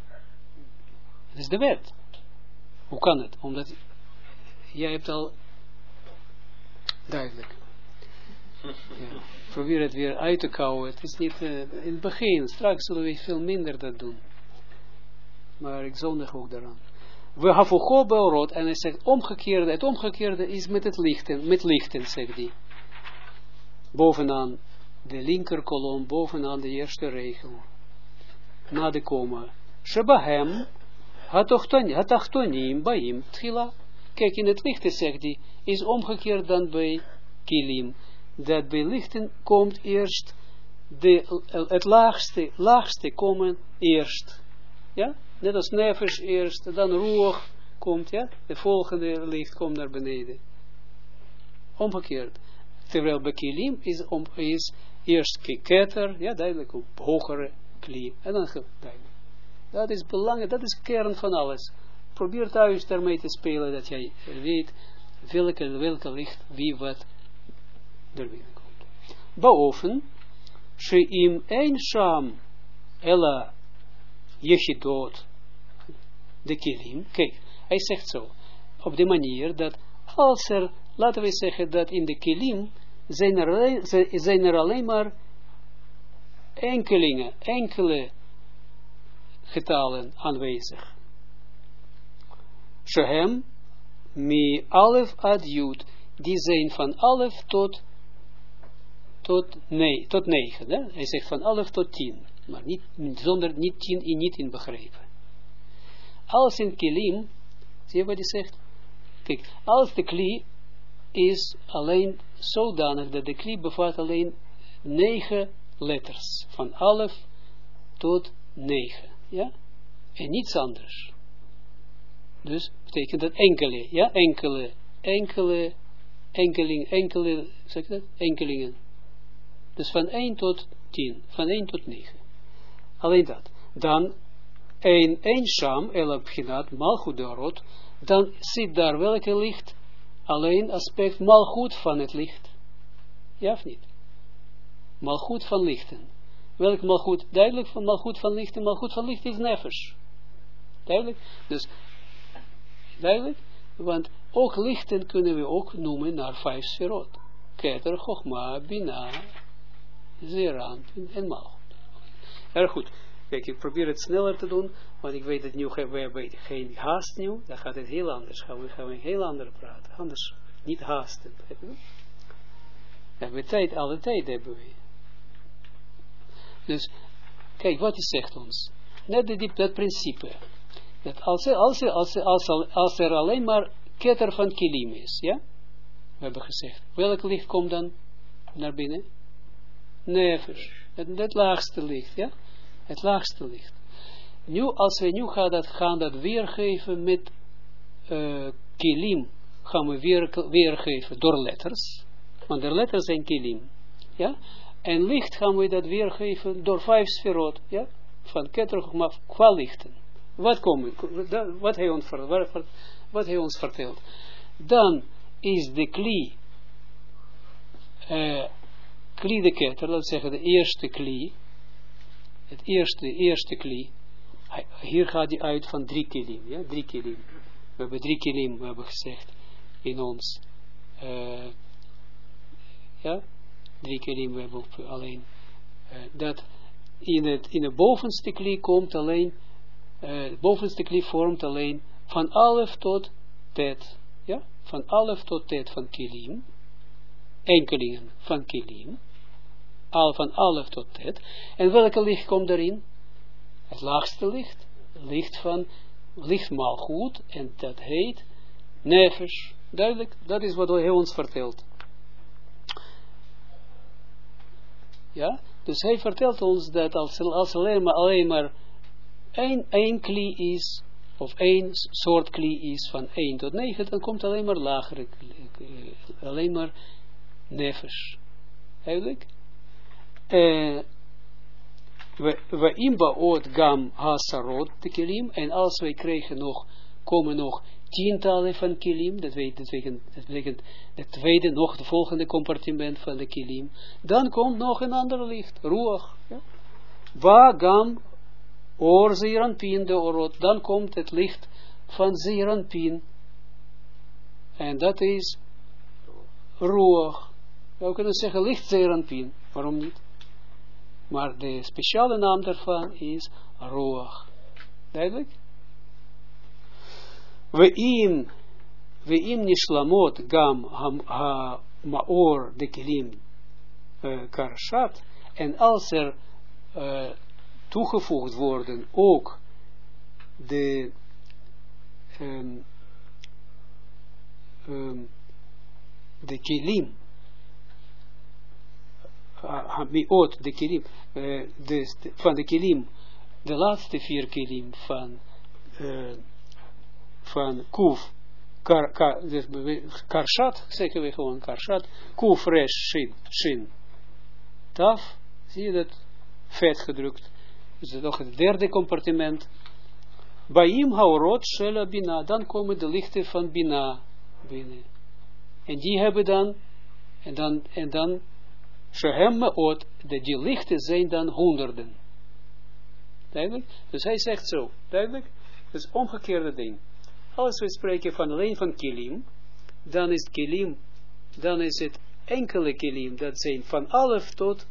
Dat is de wet. Hoe kan het? Omdat jij hebt al duidelijk. Probeer het weer uit te kouwen. Het is niet uh, in het begin. Straks zullen we veel minder dat doen. Maar ik zondig ook daaraan. We hafucho beorot, en hij zegt omgekeerde, het omgekeerde is met het lichten, met lichten, zegt hij. bovenaan de linker kolom, bovenaan de eerste regel, na de komma, Shebahem, hatachtonim, baim, tchila. Kijk, in het lichte zegt hij, is omgekeerd dan bij kilim. Dat bij lichten komt eerst de, het laagste, laagste komen eerst. Ja, net als nefesh eerst, dan roog komt, ja, de volgende licht komt naar beneden. Omgekeerd. Terwijl bij is, om, is eerst keter, ja, duidelijk op hogere klie, en dan duidelijk. Dat is belangrijk, dat is kern van alles. Probeer thuis daarmee te spelen, dat jij weet welke, welke licht, wie wat er binnenkomt. Boven, sheim ein sham, ella yechidot, de kilim. Kijk, hij zegt zo, op de manier dat als er, laten we zeggen dat in de kilim zijn er alleen, zijn er alleen maar enkelingen, enkele getalen aanwezig. Shehem, mi alef ad jud, die zijn van alef tot, tot, nee, tot negen. Hè? Hij zegt van alef tot tien, maar niet, zonder niet in niet inbegrepen. Als in kilim, zie je wat hij zegt? Kijk, als de kli is alleen zodanig dat de kli bevat alleen negen letters, van alef tot negen ja, en niets anders. Dus betekent dat enkele, ja, enkele, enkele, enkeling, enkele, zeg dat, enkelingen. Dus van 1 tot 10, van 1 tot 9. Alleen dat. Dan een, een sham, elab ginat, malchut dan zit daar welke licht, alleen aspect malchut van het licht. Ja of niet? Malchut van lichten. Welk malgoed? Duidelijk van malgoed van licht en malgoed van licht is nefesh. Duidelijk? Dus, duidelijk? Want ook lichten kunnen we ook noemen naar vijf sferot. Keter, Chogma, Bina, Zeran en Malgoed. Erg goed. Kijk, ik probeer het sneller te doen, want ik weet dat nu we hebben geen haast nu, dan gaat het heel anders. Gaan we, gaan we heel anders praten. Anders niet haasten. We hebben tijd, alle tijd hebben we. Dus, kijk wat hij zegt ons. Net dat principe. Dat als, als, als, als, als er alleen maar ketter van kilim is, ja? We hebben gezegd. Welk licht komt dan naar binnen? Nefesh. Het, het laagste licht, ja? Het laagste licht. Nu, als we nu gaan dat, gaan dat weergeven met uh, kilim, gaan we weer, weergeven door letters. Want de letters zijn kilim. Ja? En licht gaan we dat weergeven door vijf sferot, ja, van ketter, qua lichten. Wat komen, wat hij ons, wat hij ons vertelt. Dan is de kli, uh, kli de ketter, laten we zeggen de eerste kli, het eerste, eerste kli, hier gaat hij uit van drie kilim, ja, drie kilim. We hebben drie kilim, we hebben gezegd, in ons, uh, ja, drie keer we hebben alleen, uh, dat in het, in de bovenste klie komt alleen, uh, de bovenste klie vormt alleen van alef tot tet, ja, van alef tot tet van kilim, enkelingen van kilim, al van alef tot tet, en welke licht komt erin? Het laagste licht, licht van, licht maal goed, en dat heet nefesh, duidelijk, dat is wat hij ons vertelt. Ja? Dus hij vertelt ons dat als, als alleen maar, alleen maar één, één is, of één soort kli is van 1 tot 9, dan komt alleen maar lagere, alleen maar nefesh. Eigenlijk. We imba oot gam hasarot de kilim, en als wij krijgen nog, komen nog tientallen van kilim, dat betekent, dat betekent het tweede, nog de volgende compartiment van de kilim, dan komt nog een ander licht, ruach, ja. Wagam or zeeranpin de orot, dan komt het licht van zeeranpin, en dat is ruach. We kunnen zeggen licht zeeranpin, waarom niet? Maar de speciale naam daarvan is ruach. Duidelijk? We'im, we'im nishlamot gam ha maor de kilim uh, karshat, en als er uh, toegevoegd worden ook de um, de kilim hamiot de kilim van de kilim de laatste vier kilim van uh, van kuf kar, kar, karshat, zeggen we gewoon karshat, kuf resh shin, taf, zie je dat, vet gedrukt, dus dat is nog het derde compartiment, Baim haorot shela bina, dan komen de lichten van bina binnen. En die hebben dan, en dan, en dan, shehem meot, de die lichten zijn dan honderden. Duidelijk? Dus hij zegt zo, duidelijk? Dus omgekeerde ding. Als we spreken van alleen van kilim, dan is kilim, dan is het enkele kilim, dat zijn van alf tot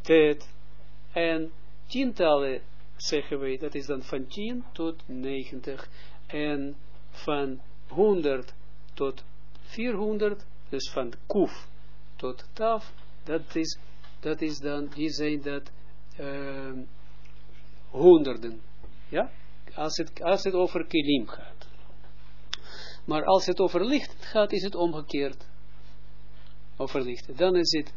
tet, en tientallen zeggen wij, dat is dan van 10 tot 90, en van 100 tot 400, dus van kuf tot taf, dat is, dat is dan, die zijn dat uh, honderden, ja? als het, als het over kilim gaat. Maar als het over licht gaat, is het omgekeerd. Over licht. Dan is het,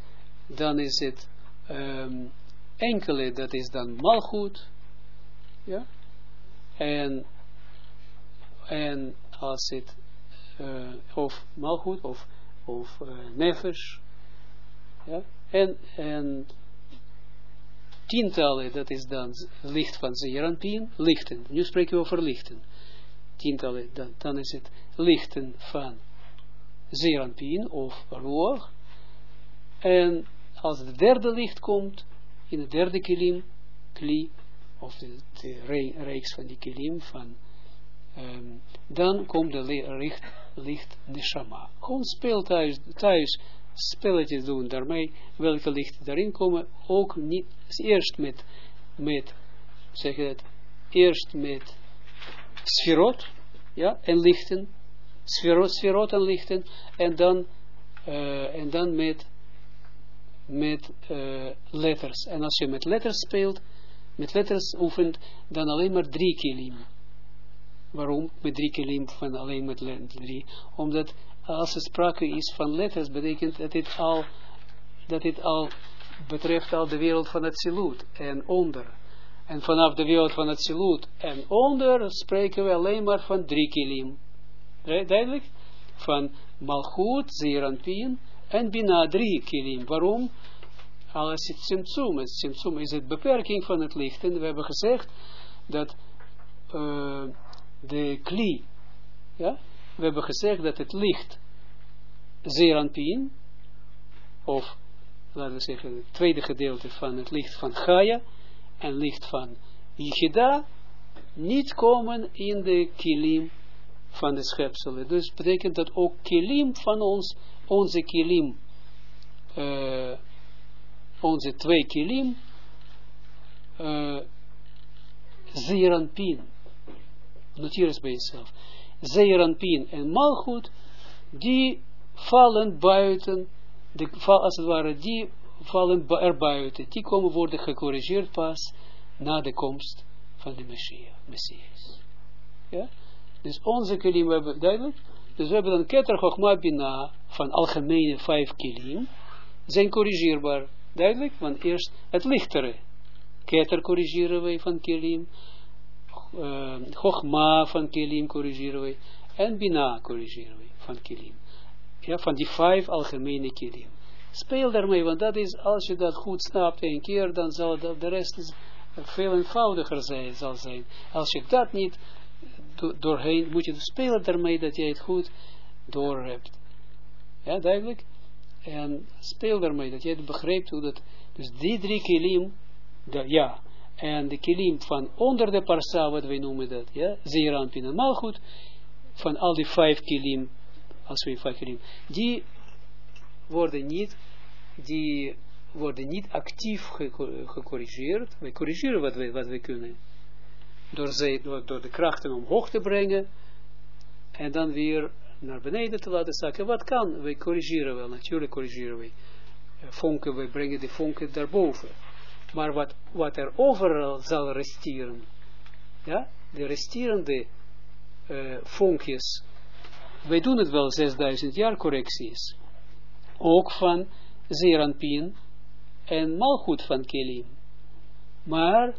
dan is het um, enkele, dat is dan malgoed. Ja. En, en als het, uh, of malgoed, of, of uh, nefesh. Ja. En, en tientallen, dat is dan licht van Zeeranpien, lichten. Nu spreken we over lichten. Tientallen, dan, dan is het lichten van Zeeranpien of Ruach. En als het derde licht komt, in het derde kilim, kli, of de, reeks van die kilim, van, um, dan komt de licht, licht neshama. Gewoon speel thuis, thuis spelletjes doen daarmee, welke licht daarin komen, ook niet, eerst met, met, zeg je dat, eerst met sferot, ja, en lichten, sferot, sferot en lichten, en dan, uh, en dan met, met uh, letters. En als je met letters speelt, met letters oefent, dan alleen maar drie kilim. Waarom? Met drie kilim van alleen met drie. Omdat als er sprake is van letters, betekent dat dit al, dat dit al betreft al de wereld van het siloet en onder. En vanaf de wereld van het siloet en onder spreken we alleen maar van drie kilim. Duidelijk? Van malchut, zeeranpien en bina drie kilim. Waarom? Alles is simtsum. Het simtsum is het beperking van het licht. En we hebben gezegd dat uh, de kli, ja, we hebben gezegd dat het licht Zeranpien, of laten we zeggen het tweede gedeelte van het licht van Gaia en licht van Yichida, niet komen in de kilim van de schepselen. Dus betekent dat ook kilim van ons, onze kilim, uh, onze twee kilim, uh, Zeranpien, noteer eens bij jezelf, Zeranpien en Malchut, die vallen buiten, de, als het ware, die vallen er buiten. Die komen worden gecorrigeerd pas na de komst van de Messias. Ja? Dus onze kilim hebben, duidelijk, dus we hebben dan keter bina van algemene vijf kilim, zijn corrigeerbaar. Duidelijk, want eerst het lichtere. Keter corrigeren wij van kilim, uh, van kilim corrigeren wij, en bina corrigeren wij van kilim ja, van die vijf algemene kilim. Speel daarmee, want dat is, als je dat goed snapt een keer, dan zal dat, de rest veel eenvoudiger zijn, zal zijn. Als je dat niet do doorheen, moet je spelen daarmee dat je het goed door hebt. Ja, duidelijk? En speel daarmee, dat je het begrijpt hoe dat, dus die drie kilim, ja, en de kilim van onder de parsa, wat wij noemen dat, ja, zeeranpin en malgoed, van al die vijf kilim, als we fakirim, die worden niet, die worden niet actief gecorrigeerd. Wij corrigeren wat we, we kunnen. Door, ze, door, de krachten omhoog te brengen. En dan weer naar beneden te laten zakken. Wat kan? Wij corrigeren wel, natuurlijk corrigeren wij. we brengen de vonken daarboven. Maar wat, wat er overal zal resteren, ja, de resterende uh, vonkjes, wij doen het wel 6000 jaar correcties, ook van Zeranpien en Malchut van Kelim. Maar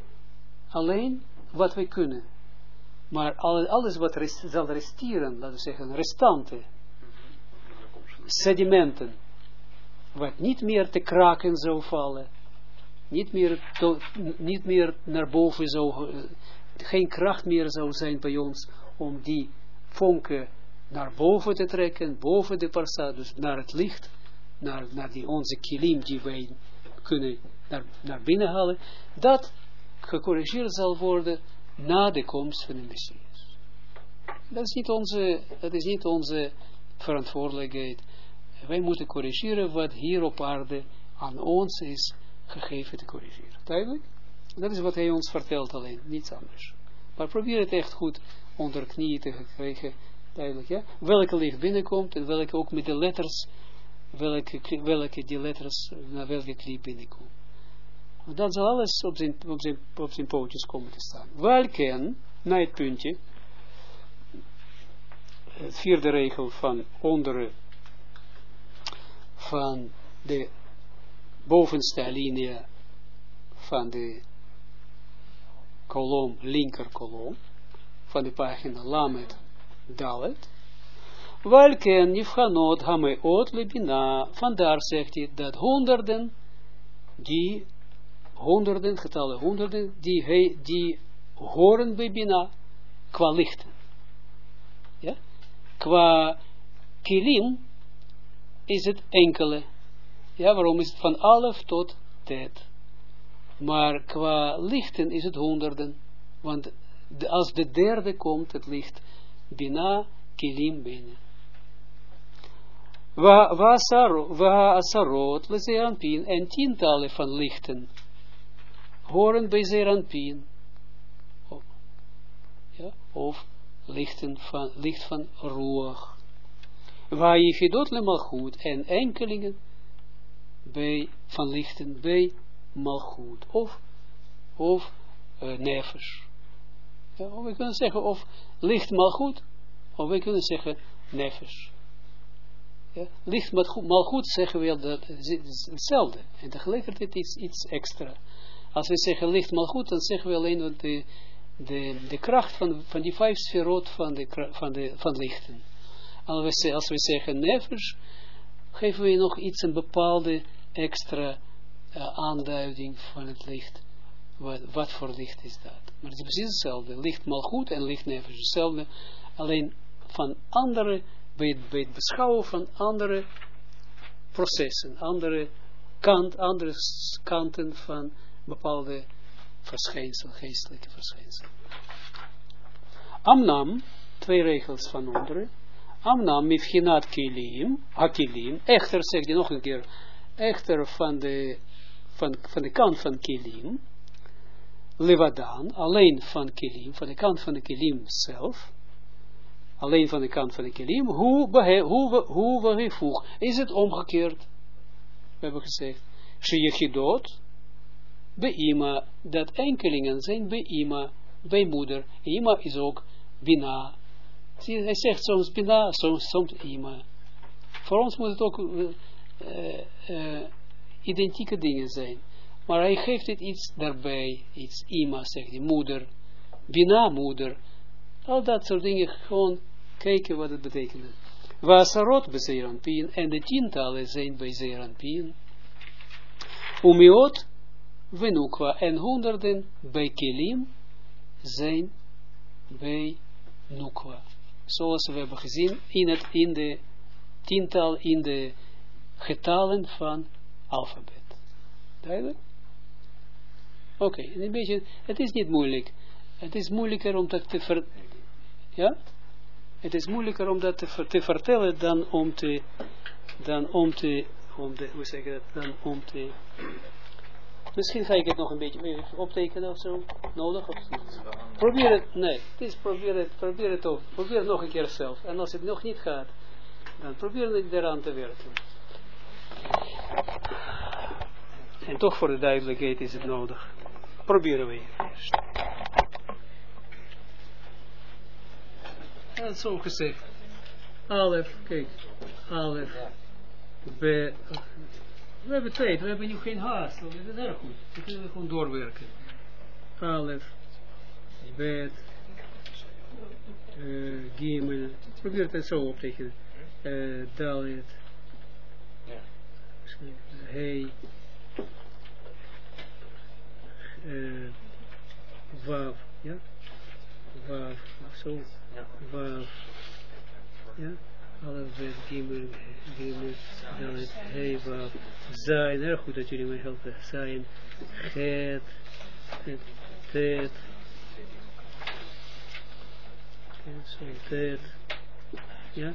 alleen wat wij kunnen. Maar alles wat rest, zal resteren, laten we zeggen, restanten, sedimenten, wat niet meer te kraken zou vallen, niet meer, niet meer naar boven zou, uh, geen kracht meer zou zijn bij ons om die vonken naar boven te trekken, boven de parsa, dus naar het licht, naar, naar die, onze kilim die wij kunnen naar, naar binnen halen, dat gecorrigeerd zal worden na de komst van de Messias. Dat is niet onze, dat is niet onze verantwoordelijkheid. Wij moeten corrigeren wat hier op aarde aan ons is gegeven te corrigeren. Duidelijk? Dat is wat hij ons vertelt alleen, niets anders. Maar probeer het echt goed onder knieën te krijgen, duidelijk, ja? Welke licht binnenkomt en welke ook met de letters, welke, welke die letters naar welke klie binnenkomt. Dan zal alles op zijn, op zijn, op zijn pootjes komen te staan. Welke, na het puntje, het vierde regel van onder van de bovenste alinea van de kolom, linker kolom, van de pagina Lamed Dalet, welke nifhanot hameot lebina, vandaar zegt hij dat honderden, die honderden, getallen honderden, die, die horen bij Bina, qua lichten. Ja? Qua kilim is het enkele. Ja, waarom is het van alf tot tet. Maar qua lichten is het honderden. Want als de derde komt, het licht Bina, kilim binnen. Wa asarot, le en tientallen van lichten horen bij Zeranpien. Of, ja, of lichten van, licht van Ruach. Waar je gedot le malchut en enkelingen bij, van lichten bij malchut. Of, of uh, of we kunnen zeggen of licht malchut, of we kunnen zeggen nefesh. Ja, licht malchut zeggen we dat is hetzelfde. En tegelijkertijd is iets extra. Als we zeggen licht malgoed, dan zeggen we alleen de, de, de kracht van, van die vijf sferot van, de, van, de, van lichten. Als we, als we zeggen nefesh, geven we nog iets, een bepaalde extra uh, aanduiding van het licht. Wat, wat, voor licht is dat? Maar het is precies hetzelfde. Licht malgoed en licht nefesh. Hetzelfde. Alleen van andere, bij het, bij het beschouwen van andere processen, andere kant, andere kanten van bepaalde verschijnsel, geestelijke verschijnsel. Amnam, twee regels van onderen. Amnam mifchinat kilim, hakilim, echter, zeg je nog een keer, echter van de, van, van de kant van kilim, levadan, alleen van kilim, van de kant van de kilim zelf, alleen van de kant van de kilim, hoe, hoe, hoe we voeg, is het omgekeerd, we hebben gezegd, Sheyechidot, bij ima, dat enkelingen zijn bij ima, bij moeder. Ima is ook bina. Hij zegt soms bina, soms, soms ima. Voor ons moet het ook uh, uh, identieke dingen zijn. Maar hij geeft het iets daarbij, iets ima, zegt hij, moeder, bina, moeder. Al dat soort dingen, gewoon kijken wat het betekent. Wasarot bij Zeranpien, en de tientallen zijn bij Zeranpien. Umiot, Venukwa en honderden bij Kelim zijn bij Nukwa. Zoals we hebben gezien in, het, in de tiental, in de getallen van alfabet. Duidelijk? Oké, een beetje, het is niet moeilijk. Het is moeilijker om dat te ver, ja? Het is moeilijker om dat te, te vertellen dan om te, dan om te, om de, hoe zeg dat, dan om te Misschien ga ik het nog een beetje optekenen of zo. Nodig of Probeer het, nee, het is probeer het, probeer het ook. Probeer het nog een keer zelf. En als het nog niet gaat, dan probeer ik eraan te werken. En toch voor de duidelijkheid is het nodig. Proberen we eerst. En zo gezegd. Alef, kijk. Alef. B. We hebben tijd, we hebben nu geen haast. Dat is erg goed. We kunnen gewoon doorwerken. Alef. Bet. Uh, Gimel. Probeer het zo op tekenen. Uh, Dalit. Hey. Uh, Wav. Ja? Wav. Zo. Wav. Ja? Alle bet, gimel, gimel, dalet, wav, zijn, erg goed dat jullie mij helpen, zijn, het, het, tet, tet, ja,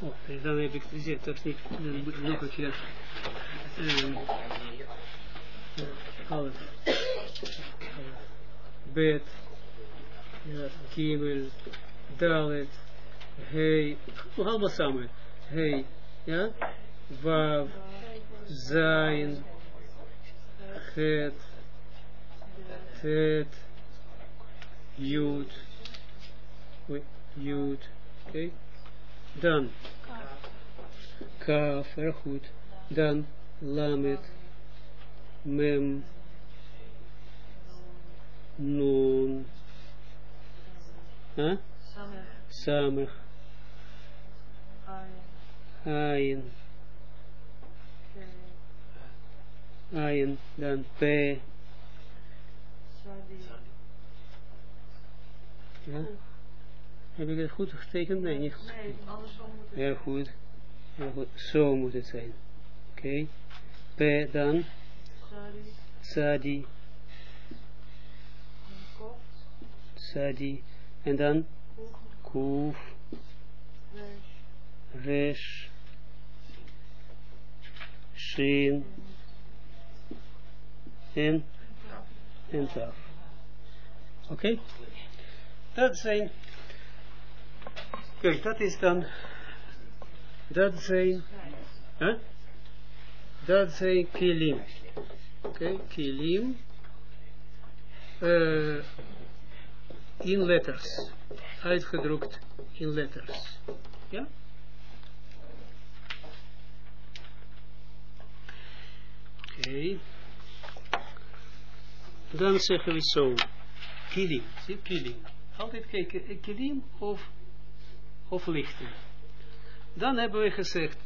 oh, dan heb ik gezegd, dat niet, dan moet ik nog een keer, um, half, bet, ja, gimel, dalet, hey, allemaal samen, hey, ja, wav, zijn, het, het, jud, jud, oké, dan, kaf, erg goed, dan, lamet, mem, nun, huh? Samech, Ayin, Ayin, dan P, ja, heb ik het goed getekend? Nee, niet goed. Nee, andersom moet. Heel goed, heel goed, zo moet het zijn, oké, P dan, Sadi, Sadi, en dan? Kuf, Resh, Shin, en, en Taf. Oké? Dat zijn, kijk, dat is dan, dat zijn, hè? Dat zijn kilim. Oké, kilim, eh, in letters, uitgedrukt in letters. Ja? Oké. Dan zeggen we zo. Kilim. Zie, kilim. Altijd kijken, eh, kilim of, of lichten. Dan hebben we gezegd,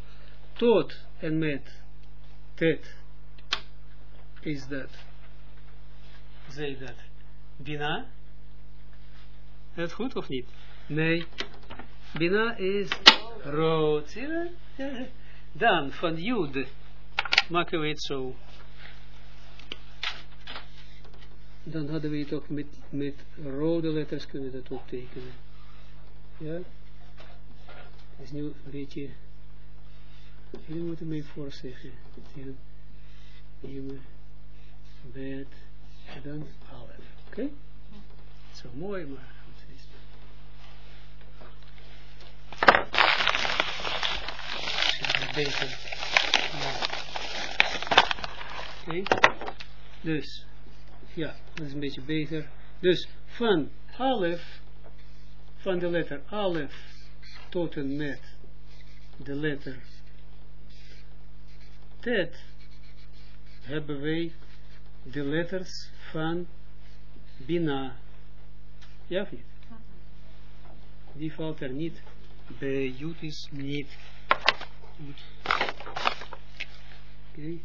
tot en met tet is dat. Zeg dat. Bina. Is dat goed of niet? Nee. Bina is rood. Dan van Jude maken we het zo. Dan hadden we het ook met, met rode letters kunnen dat optekenen. Ja? Is nu een beetje... Jullie moeten mij voorzeggen. Jimmer, Bet, en dan Alef. Oké? Zo mooi, maar. Beter. Oké? Dus, ja, dat is een beetje beter. Dus, van Alef, van de letter Alef, tot en met de letter Tet, hebben wij de letters van Bina. Ja of niet? Die valt er niet. Bij Jut is niet. Oké.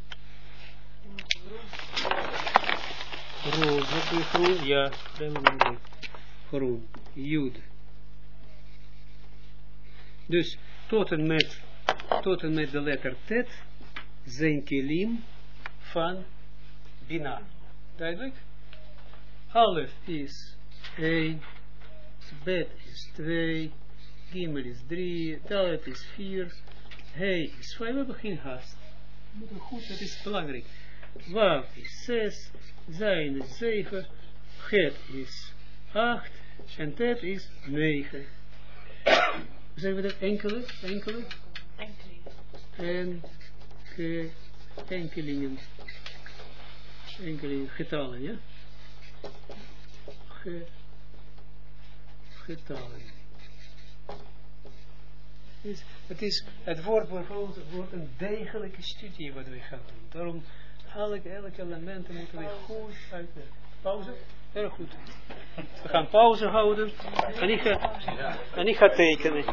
Roze, groen? Ja. Groen. Jud. Dus tot en met, tot en met de letter Tet zijn kilim van Bina. Duidelijk? Alef is 1, Bet is 2, Gimel is 3, Dalet is 4, Hey is 5. We hebben geen haast. Goed, dat is belangrijk. Wav is 6, Zijn is 7, Het is 8 en Tet is 9. Zeggen we dat enkele? Enkele? enkele. En ge, enkelingen, enkelingen, getallen, ja? Ge, getallen. Dus het, is, het woord wordt, ons- wordt een degelijke studie wat we gaan doen. Daarom, elk elk elementen moeten we goed uitwerken. Pauze? Heel goed. We gaan pauze houden en ik ga, en ik ga tekenen.